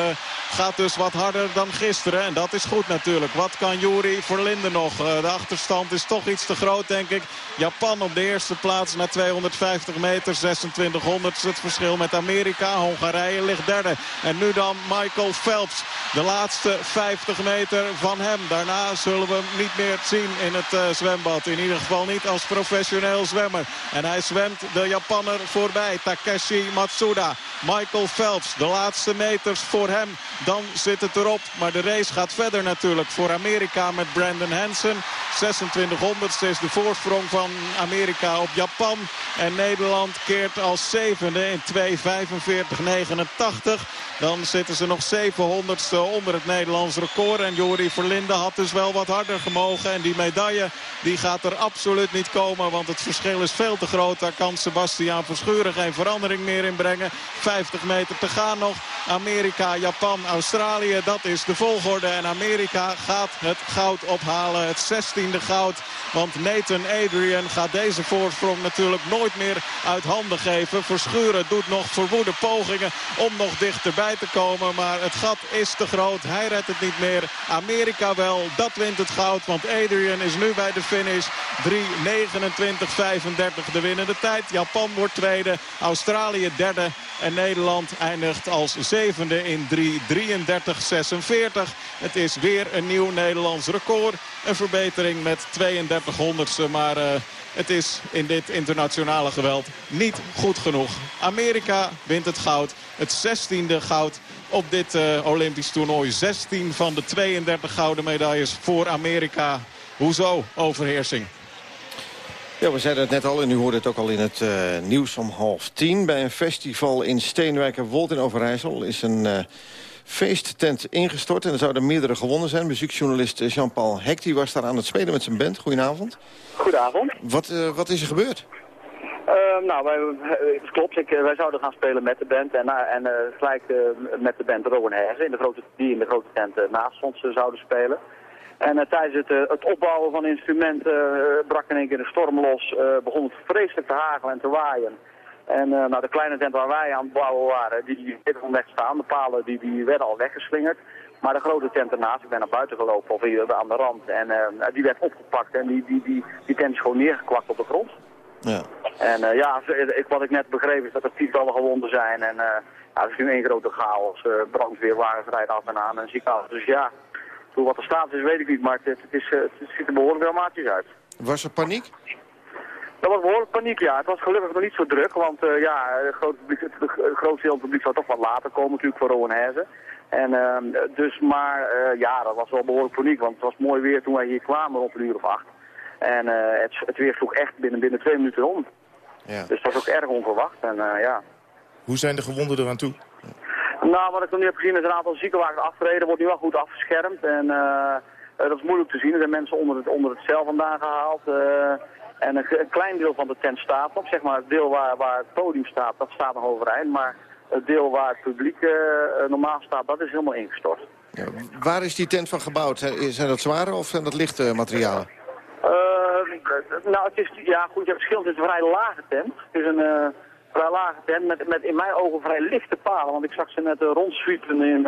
gaat dus wat harder dan gisteren. En dat is goed natuurlijk. Wat kan Juri Verlinde nog? De achterstand is toch iets te groot denk ik. Japan op de eerste plaats na 250 meter. 2600 het verschil met Amerika. Hongarije ligt derde. En nu dan Michael Phelps. De laatste 50 meter van hem. Daarna zullen we hem niet meer zien in het uh, zwembad. In ieder geval niet als professioneel zwemmer. En hij zwemt de Japanner voorbij. Takeshi Matsuda. Michael Phelps. De laatste meters voor hem. Dan zit het erop. Maar de race gaat verder natuurlijk voor Amerika met Brandon Hansen. 2600 is de voorsprong van Amerika op Japan. En Nederland keert als zevende in 2.45.89. Dan zitten ze nog 700ste onder het Nederlands record. En Jori Verlinde had dus wel wat harder gemogen. En die medaille die gaat er absoluut niet komen. Want het verschil is veel te groot. Daar kan Sebastiaan Verschuren geen verandering meer in brengen. 50 meter te gaan nog. Amerika, Japan, Australië. Dat is de volgorde. En Amerika gaat het goud ophalen. Het 16e goud. Want Adrian gaat deze voorsprong natuurlijk nooit meer uit handen geven. Verschuren doet nog verwoede pogingen om nog dichterbij te komen. Maar het gat is te groot. Hij redt het niet meer. Amerika wel. Dat wint het goud. Want Adrian is nu bij de finish. 3.29.35 de winnende tijd. Japan wordt tweede. Australië derde. En Nederland eindigt als zevende in 3.33.46. Het is weer een nieuw Nederlands record. Een verbetering met 32 Maar uh, het is in dit internationale geweld niet goed genoeg. Amerika wint het goud. Het 16e goud op dit uh, Olympisch toernooi. 16 van de 32 gouden medailles voor Amerika. Hoezo overheersing? Ja, we zeiden het net al en u hoorde het ook al in het uh, nieuws om half tien. Bij een festival in Steenwijkerwold in Overijssel is een feesttent ingestort. En er zouden meerdere gewonnen zijn. Muziekjournalist Jean-Paul Hecti was daar aan het spelen met zijn band. Goedenavond. Goedenavond. Wat, uh, wat is er gebeurd? Uh, nou, wij, het klopt. Ik, wij zouden gaan spelen met de band en, en uh, gelijk met de band Rowan Herzen, in de grote, die in de grote tent naast ons zouden spelen. En tijdens het, het, opbouwen van instrumenten brak in één keer een storm los, begon het vreselijk te hagelen en te waaien. En nou, de kleine tent waar wij aan het bouwen waren, die, die bleven weg staan. De palen die, die werden al weggeslingerd. Maar de grote tent ernaast, ik ben naar buiten gelopen of hier aan de rand. En die werd opgepakt en die, die, die, die tent is gewoon neergekwakt op de grond. Ja. En uh, ja, ik, wat ik net begreep is dat er tientallen gewonden zijn. En ja, het is nu één grote chaos. Brandweerwagens rijden af en aan en ziekenhuis. Dus ja, hoe wat er staat is weet ik niet, maar het, het, is, het ziet er behoorlijk dramatisch uit. Was er paniek? Er was behoorlijk paniek, ja. Het was gelukkig nog niet zo druk, want ja, het publiek, het, het grootste deel van het publiek zou toch wat later komen natuurlijk voor Rowan Herzen. En dus, maar ja, dat was wel behoorlijk paniek, want het was mooi weer toen wij hier kwamen rond een uur of acht. En uh, het, het weer sloeg echt binnen, binnen twee minuten om. Ja. Dus dat was ook erg onverwacht. En, uh, ja. Hoe zijn de gewonden eraan toe? Nou, wat ik nog niet heb gezien is een aantal ziekenwagens afgereden. wordt nu wel goed afgeschermd. En uh, dat is moeilijk te zien. Er zijn mensen onder het, onder het cel vandaan gehaald. En een, een, klein deel van de tent staat nog. Zeg maar het deel waar, waar het podium staat, dat staat nog overeind. Maar het deel waar het publiek normaal staat, dat is helemaal ingestort. Ja, waar is die tent van gebouwd? Zijn dat zware of zijn dat lichte materialen? Uh, nou, het is, ja goed, je hebt verschil. Het is een vrij lage tent. Het is een uh, vrij lage tent met, met in mijn ogen vrij lichte palen. Want ik zag ze net rondzwiepen in,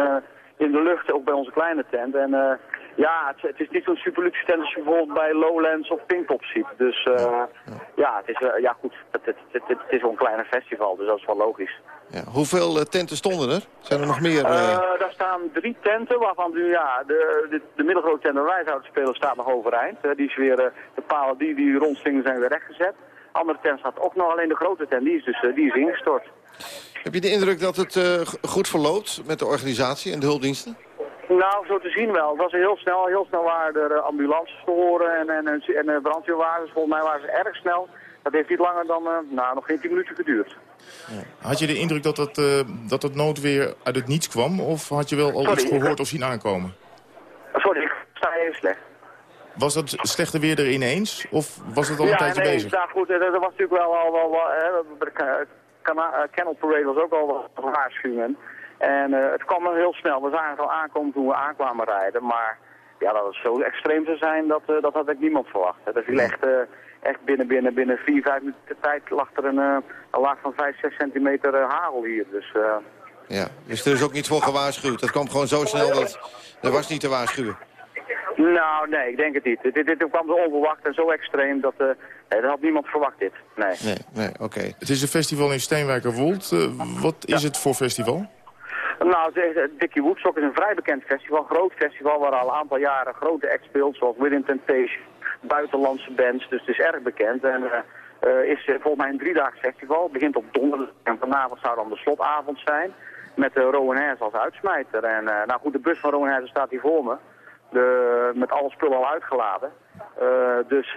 in de lucht, ook bij onze kleine tent. En ja, het, het, is niet zo'n super luxe tent als je bijvoorbeeld bij Lowlands of Pinkpop ziet. Dus ja. ja, het is, ja goed, het, het, het, het is wel een kleiner festival, dus dat is wel logisch. Ja. Hoeveel tenten stonden er? Zijn er nog meer? daar staan drie tenten, waarvan nu ja, de, de, de middelgrote tent waar wij zouden spelen staat nog overeind. die is weer, de palen die, die rondzingen zijn weer rechtgezet. andere tent staat ook nog, alleen de grote tent, die is dus die is ingestort. Heb je de indruk dat het goed verloopt met de organisatie en de hulpdiensten? Nou, zo te zien wel. Het was heel snel. Heel snel waren er ambulances te horen en, en, en, en brandweerwagens. Volgens mij waren ze erg snel. Dat heeft niet langer dan, uh, nou, nog geen tien minuten geduurd. Ja. Had je de indruk dat het, uh, dat het noodweer uit het niets kwam? Of had je wel al Sorry, iets gehoord of zien aankomen? Sorry, ik sta even slecht. Was dat slechte weer er ineens? Of was het al een ja, tijdje nee, bezig? Ja, goed. Er, er was natuurlijk wel al wel... wel hè, de Canal Parade was ook al wat waarschuwingen. En uh, het kwam heel snel. We zagen het al aankomen toen we aankwamen rijden. Maar ja, dat het zo extreem zou zijn, dat, uh, dat had ik niemand verwacht. Er viel echt, uh, echt binnen, binnen, binnen 4, 5 minuten tijd lag er een, een laag van 5, 6 centimeter hagel hier. Dus, ja, dus er is ook niet voor gewaarschuwd. Dat kwam gewoon zo snel dat er was niet te waarschuwen. Nou, nee, ik denk het niet. Dit, dit, dit kwam zo onverwacht en zo extreem dat... eh nee, dat had niemand verwacht, dit. Nee. Nee, nee, oké. Het is een festival in Steenwijkerwold. Eh, wat is het voor festival? Nou, eh, Dickie Woodstock is een vrij bekend festival. Een groot festival waar al een aantal jaren grote acts speelt, zoals Within Temptation, buitenlandse bands. Dus het is erg bekend. En eh eh, is volgens mij een driedaags festival. Het begint op donderdag en vanavond zou dan de slotavond zijn. Met uh, Rowan Hers als uitsmijter. En nou goed, de bus van Rowan Hers staat hier voor me. De, met alle spullen al uitgeladen. Dus,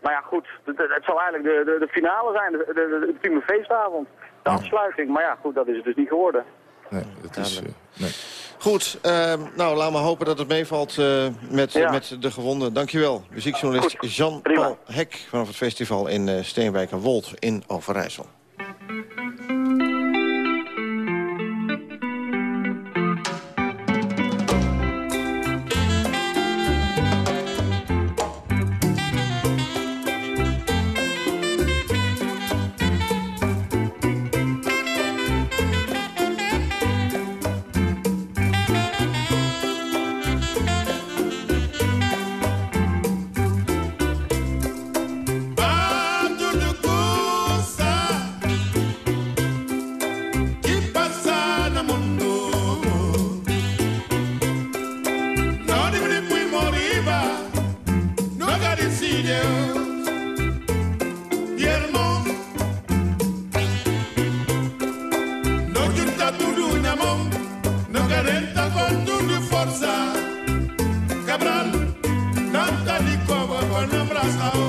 maar ja goed, het, het zal eigenlijk de, de, de finale zijn, de, de, de ultieme feestavond. De afsluiting, maar ja goed, dat is het dus niet geworden. Nee, dat is... eh, nee. Goed, ehm, nou laten we hopen dat het meevalt eh, met, Ja. met de gewonden. Dankjewel, muziekjournalist Jean-Paul Hek... vanaf het festival in eh Steenwijk en Wold in Overijssel. horas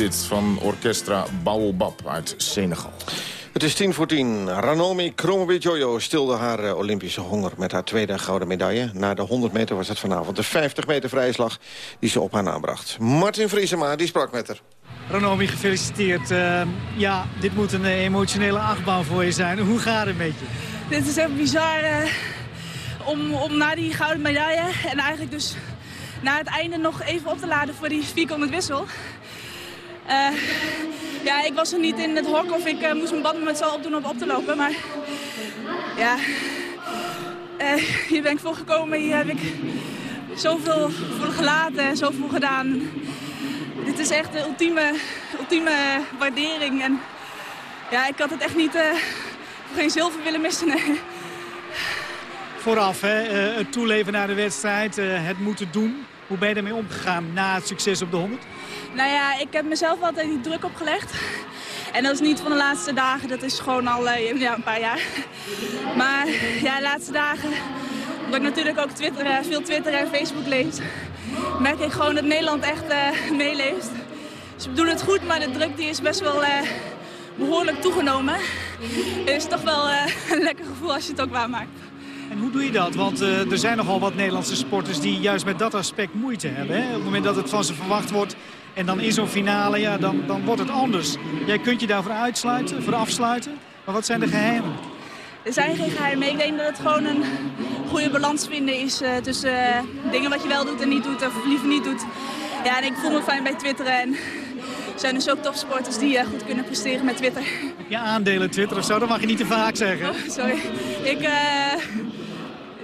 dit van Orchestra Baobab uit Senegal. Het is tien voor tien. Ranomi Kromowidjojo stilde haar eh, Olympische honger met haar tweede gouden medaille. Na de 100 meter was het vanavond de 50 meter vrije slag die ze op haar naam bracht. Martin Vriesema, die sprak met haar. Ranomi, gefeliciteerd. Uh, ja, dit moet een uh, emotionele achtbaan voor je zijn. Hoe gaat het met je? Dit is echt bizar uh, om, om na die gouden medaille en eigenlijk dus na het einde nog even op te laden voor die 400 wissel. Uh, ja, ik was er niet in het hok of ik uh, moest mijn banden met zo opdoen om op te lopen. Maar ja, uh, hier ben ik voor gekomen. Hier heb ik zoveel voor gelaten en zoveel gedaan. Dit is echt de ultieme, ultieme waardering. En ja, ik had het echt niet, voor geen zilver willen missen. Vooraf, hè, het toeleven naar de wedstrijd, het moeten doen. Hoe ben je ermee omgegaan na het succes op de 100? Nou ja, ik heb mezelf altijd die druk opgelegd. En dat is niet van de laatste dagen, dat is gewoon al ja, een paar jaar. Maar ja, de laatste dagen, omdat ik natuurlijk ook Twitter, uh, veel Twitter en Facebook lees... merk ik gewoon dat Nederland echt uh, meeleeft. Dus we doen het goed, maar de druk die is best wel behoorlijk toegenomen. Het is toch wel een lekker gevoel als je het ook waarmaakt. En hoe doe je dat? Want er zijn nogal wat Nederlandse sporters die juist met dat aspect moeite hebben. Hè? Op het moment dat het van ze verwacht wordt en dan in zo'n finale, ja, dan, dan wordt het anders. Jij kunt je daarvoor uitsluiten, voor afsluiten. Maar wat zijn de geheimen? Er zijn geen geheimen. Ik denk dat het gewoon een goede balans vinden is uh, tussen uh, dingen wat je wel doet en niet doet of liever niet doet. Ja, en ik voel me fijn bij twitteren en er zijn dus ook topsporters die uh, goed kunnen presteren met Twitter. Je aandelen Twitter of zo? Dat mag je niet te vaak zeggen. Oh, sorry. Ik,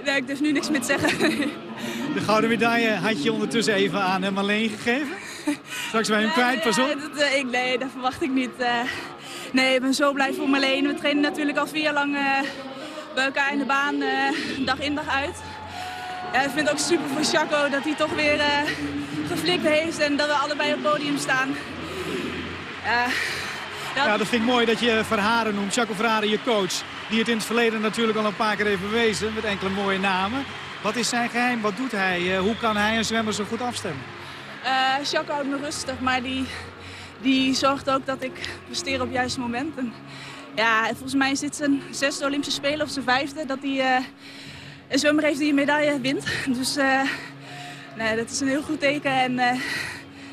nee, ik durf nu niks meer te zeggen. De gouden medaille had je ondertussen even aan Marleen gegeven? Straks je hem kwijt, pas op. Dat, uh, ik, nee, dat verwacht ik niet. Uh, nee, ik ben zo blij voor Marleen. We trainen natuurlijk al vier jaar lang uh, bij elkaar in de baan, dag in dag uit. Ja, ik vind het ook super voor Chaco dat hij toch weer geflikt heeft en dat we allebei op het podium staan. Dat... Ja, dat vind ik mooi dat je Verharen noemt. Chaco Verharen, je coach. Die het in het verleden natuurlijk al een paar keer heeft bewezen met enkele mooie namen. Wat is zijn geheim? Wat doet hij? hoe kan hij een zwemmer zo goed afstemmen? Uh, Jacques houdt me rustig, maar die, die zorgt ook dat ik presteer op het juiste moment. En, ja, volgens mij is dit zijn zesde Olympische Spelen of zijn vijfde dat hij uh, een zwemmer heeft die een medaille wint. Dus uh, nee, dat is een heel goed teken en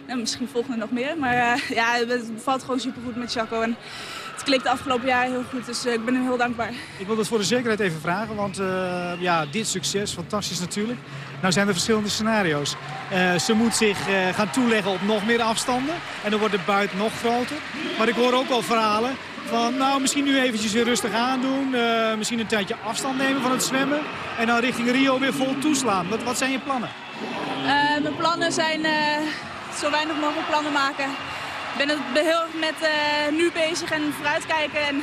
nou, misschien volgende nog meer. Maar ja, het valt gewoon supergoed met Jacco. Klikt de afgelopen jaar heel goed, dus ik ben hem heel dankbaar. Ik wil dat voor de zekerheid even vragen, want ja, dit succes, fantastisch natuurlijk. Nou zijn er verschillende scenario's. Uh, ze moet zich uh, gaan toeleggen op nog meer afstanden. En dan wordt de buit nog groter. Maar ik hoor ook al verhalen van nou misschien nu eventjes weer rustig aandoen. Uh, misschien een tijdje afstand nemen van het zwemmen. En dan richting Rio weer vol toeslaan. Wat, wat zijn je plannen? mijn plannen zijn zo weinig mogelijk plannen maken. Ik ben heel erg met nu bezig en vooruitkijken. En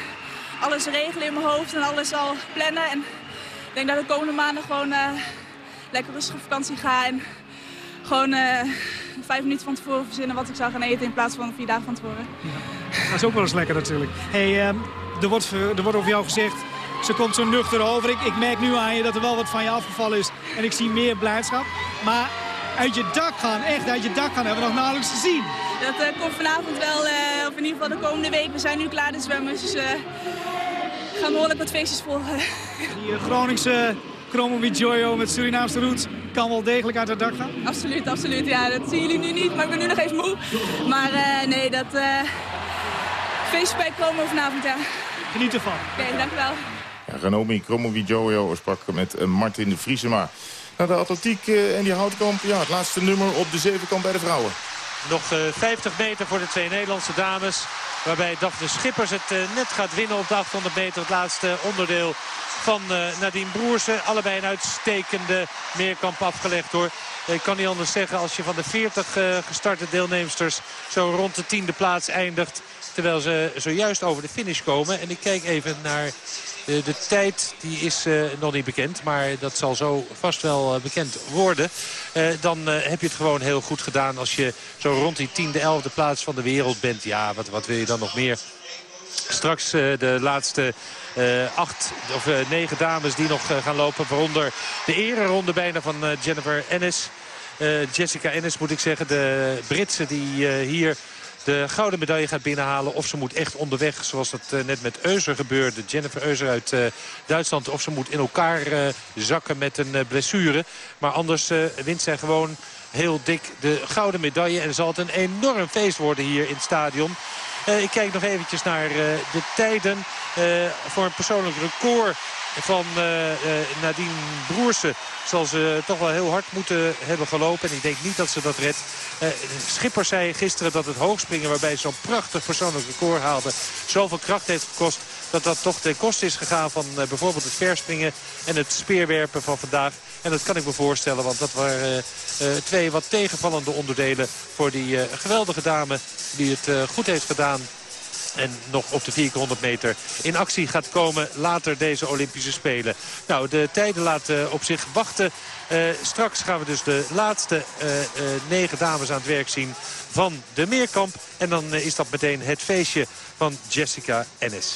alles regelen in mijn hoofd en alles al plannen. En ik denk dat de komende maanden gewoon lekker rustig op vakantie ga. En gewoon uh, vijf minuten van tevoren verzinnen wat ik zou gaan eten in plaats van vier dagen van tevoren. Ja. Dat is ook wel eens lekker natuurlijk. Hey, uh, er, wordt, er wordt over jou gezegd, ze komt zo nuchter over. Ik, ik merk nu aan je dat er wel wat van je afgevallen is. En ik zie meer blijdschap. Maar uit je dak gaan, echt uit je dak gaan, hebben we nog nauwelijks gezien. Dat uh, komt vanavond wel, uh, of in ieder geval de komende week. We zijn nu klaar de zwemmers, dus uh, gaan behoorlijk wat feestjes volgen. Die Groningse Chromo Joyo met Surinaamse roots kan wel degelijk uit het dak gaan? Absoluut, absoluut. Ja, dat zien jullie nu niet, maar ik ben nu nog even moe. Maar uh, nee, dat uh, feestje bij Chromo vanavond, ja. Geniet ervan. Oké, okay, dank u wel. Ja, Ranomi Joyo sprak met uh, Martin de Vriesema. Naar de atletiek en die houtkamp, ja, het laatste nummer op de zevenkamp bij de vrouwen. Nog 50 meter voor de twee Nederlandse dames. Waarbij Daphne Schippers het net gaat winnen op de 800 meter. Het laatste onderdeel van Nadine Broersen. Allebei een uitstekende meerkamp afgelegd hoor. Ik kan niet anders zeggen als je van de 40 uh, gestarte deelnemsters zo rond de tiende plaats eindigt. Terwijl ze zojuist over de finish komen. En ik kijk even naar de, de tijd. Die is uh, nog niet bekend. Maar dat zal zo vast wel uh, bekend worden. Dan heb je het gewoon heel goed gedaan. Als je zo rond die tiende, elfde plaats van de wereld bent. Ja, wat, wat wil je dan nog meer? Straks de laatste acht of negen dames die nog gaan lopen. Waaronder de ereronde bijna van Jennifer Ennis. Jessica Ennis moet ik zeggen. De Britse die hier de gouden medaille gaat binnenhalen. Of ze moet echt onderweg, zoals dat net met Euser gebeurde. Jennifer Euser uit Duitsland. Of ze moet in elkaar zakken met een blessure. Maar anders wint zij gewoon heel dik de gouden medaille. En zal het een enorm feest worden hier in het stadion. Uh, ik kijk nog eventjes naar uh, de tijden. Uh, voor een persoonlijk record van Nadine Broersen zal ze toch wel heel hard moeten hebben gelopen. En ik denk niet dat ze dat redt. Schipper zei gisteren dat het hoogspringen waarbij ze zo'n prachtig persoonlijk record haalde... zoveel kracht heeft gekost dat dat toch ten koste is gegaan van bijvoorbeeld het verspringen en het speerwerpen van vandaag. En dat kan ik me voorstellen, want dat waren twee wat tegenvallende onderdelen voor die geweldige dame die het goed heeft gedaan en nog op de 400 meter in actie gaat komen later deze Olympische Spelen. Nou, de tijden laten op zich wachten. Straks gaan we dus de laatste negen dames aan het werk zien van de Meerkamp. En dan is dat meteen het feestje van Jessica Ennis.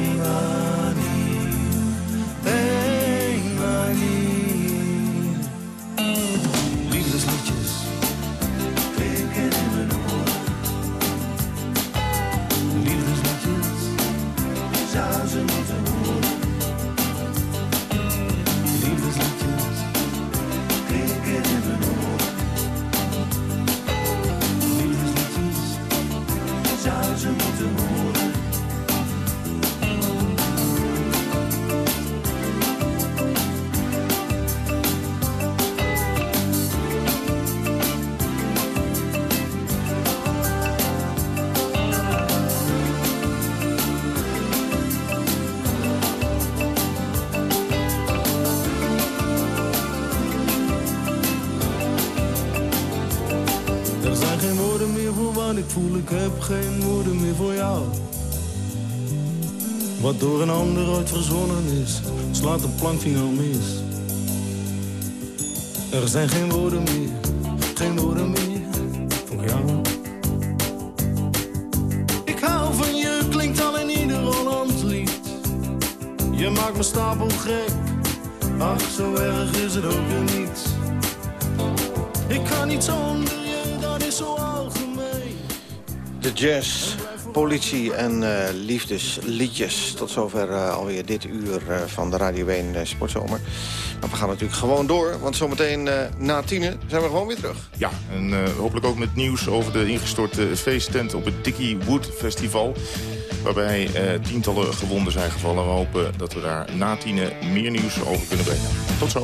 voel, ik heb geen woorden meer voor jou. Wat door een ander ooit verzonnen is, slaat de plank finaal mis. Er zijn geen woorden meer, geen woorden meer voor jou. Ik hou van je, klinkt al in ieder Hollands lied. Je maakt me stapel gek, ach zo erg is het ook niet. Ik kan niet zonder De jazz, politie en eh, liefdesliedjes. Tot zover eh, alweer dit uur eh, van de Radio 1 eh, Sportzomer. Maar we gaan natuurlijk gewoon door, want zometeen na tienen zijn we gewoon weer terug. Ja, en hopelijk ook met nieuws over de ingestorte feesttent op het Dickie Wood Festival. Waarbij tientallen gewonden zijn gevallen. We hopen dat we daar na tienen meer nieuws over kunnen brengen. Tot zo.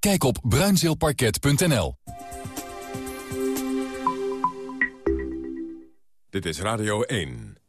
Kijk op bruinzeelparket.nl. Dit is Radio 1.